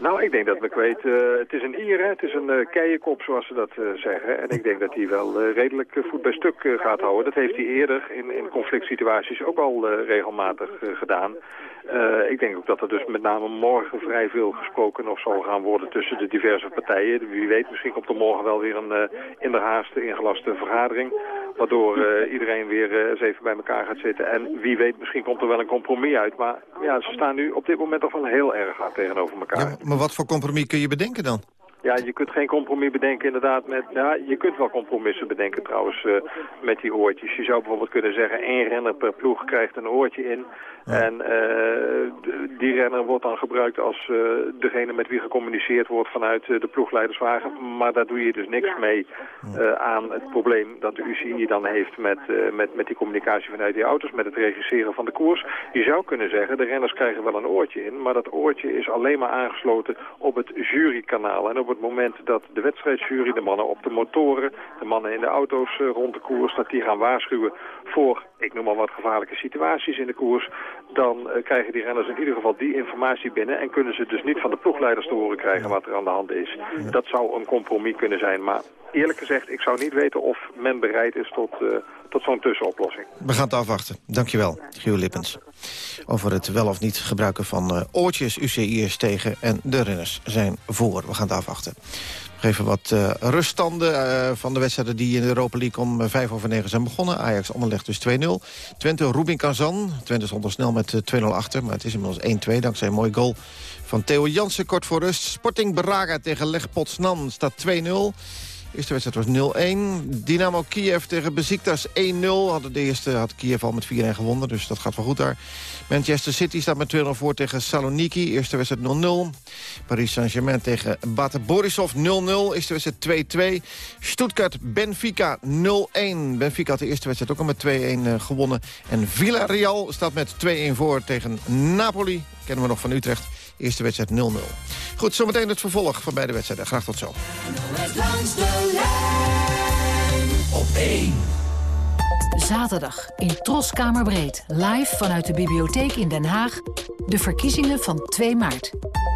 Nou, ik denk dat McQuaid, uh, het is een Ier, het is een uh, keienkop zoals ze dat zeggen. En ik denk dat hij wel redelijk voet bij stuk gaat houden. Dat heeft hij eerder in, in conflict situaties ook al regelmatig gedaan. Ik denk ook dat er dus met name morgen vrij veel gesproken of zal gaan worden tussen de diverse partijen. Wie weet, misschien komt er morgen wel weer een uh, in de haaste ingelaste vergadering. Waardoor uh, iedereen weer eens even bij elkaar gaat zitten. En wie weet, misschien komt er wel een compromis uit. Maar ja, ze staan nu op dit moment toch wel heel erg hard tegenover elkaar. Ja, maar wat voor compromis kun je bedenken dan? Ja, je kunt geen compromis bedenken inderdaad met... Ja, je kunt wel compromissen bedenken trouwens uh, met die oortjes. Je zou bijvoorbeeld kunnen zeggen, één renner per ploeg krijgt een oortje in. En die renner wordt dan gebruikt als degene met wie gecommuniceerd wordt vanuit de ploegleiderswagen. Maar daar doe je dus niks mee aan het probleem dat de UCI dan heeft met, met, met die communicatie vanuit die auto's, met het regisseren van de koers. Je zou kunnen zeggen, de renners krijgen wel een oortje in, maar dat oortje is alleen maar aangesloten op het jurykanaal. En op het moment dat de wedstrijdjury, de mannen op de motoren, de mannen in de auto's eh, rond de koers, dat die gaan waarschuwen voor, ik noem maar wat gevaarlijke situaties in de koers, dan uh, krijgen die renners in ieder geval die informatie binnen en kunnen ze dus niet van de ploegleiders te horen krijgen wat er aan de hand is. Dat zou een compromis kunnen zijn, maar eerlijk gezegd, ik zou niet weten of men bereid is tot, uh, tot zo'n tussenoplossing. We gaan het afwachten. Dankjewel, Gio Lippens. Over het wel of niet gebruiken van uh, oortjes. UCI is tegen en de renners zijn voor. We gaan het afwachten. Nog even wat uh, ruststanden uh, van de wedstrijden die in de Europa League om vijf over negen zijn begonnen. Ajax Anderlecht dus 2-0. Twente Rubin Kazan. Twente stond al snel met 2-0 achter, maar het is inmiddels 1-2 dankzij een mooi goal van Theo Jansen kort voor rust. Sporting Braga tegen Leg Potsnan staat 2-0. Eerste wedstrijd was 0-1. Dynamo Kiev tegen Besiktas 1-0. De eerste had Kiev al met 4-1 gewonnen, dus dat gaat wel goed daar. Manchester City staat met 2-0 voor tegen Saloniki. Eerste wedstrijd 0-0. Paris Saint-Germain tegen Bate Borisov 0-0. Eerste wedstrijd 2-2. Stuttgart-Benfica 0-1. Benfica had de eerste wedstrijd ook al met 2-1 uh, gewonnen. En Villarreal staat met 2-1 voor tegen Napoli. Kennen we nog van Utrecht. Eerste wedstrijd 0-0. Goed, zometeen het vervolg van beide wedstrijden. Graag tot zo. Langs de lijn op 1. Zaterdag in Troskamerbreed. Live vanuit de bibliotheek in Den Haag. De verkiezingen van 2 maart.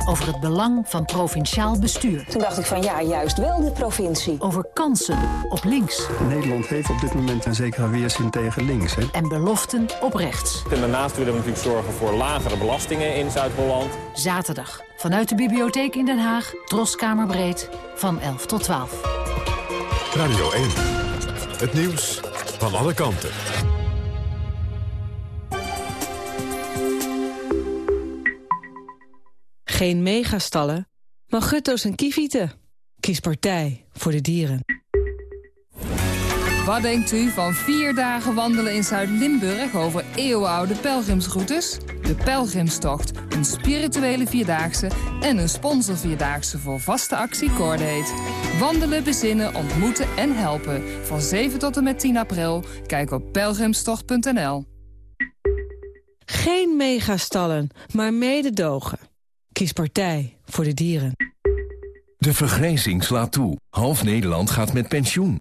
Over het belang van provinciaal bestuur. Toen dacht ik van ja, juist wel de provincie. Over kansen op links. Nederland heeft op dit moment een zekere weerzin tegen links. Hè? En beloften op rechts. En daarnaast willen we natuurlijk zorgen voor lagere belastingen in Zuid-Holland. Zaterdag vanuit de bibliotheek in Den Haag. Troskamerbreed van 11 tot 12. Radio 1. Het nieuws van alle kanten. Geen megastallen, maar gutto's en kievieten. Kies partij voor de dieren. Wat denkt u van vier dagen wandelen in Zuid-Limburg over eeuwenoude pelgrimsroutes? De Pelgrimstocht, een spirituele vierdaagse en een sponsorvierdaagse voor vaste actie Cordate. Wandelen, bezinnen, ontmoeten en helpen. Van 7 tot en met 10 april. Kijk op pelgrimstocht.nl. Geen megastallen, maar mededogen. Kies partij voor de dieren. De vergrijzing slaat toe. Half Nederland gaat met pensioen.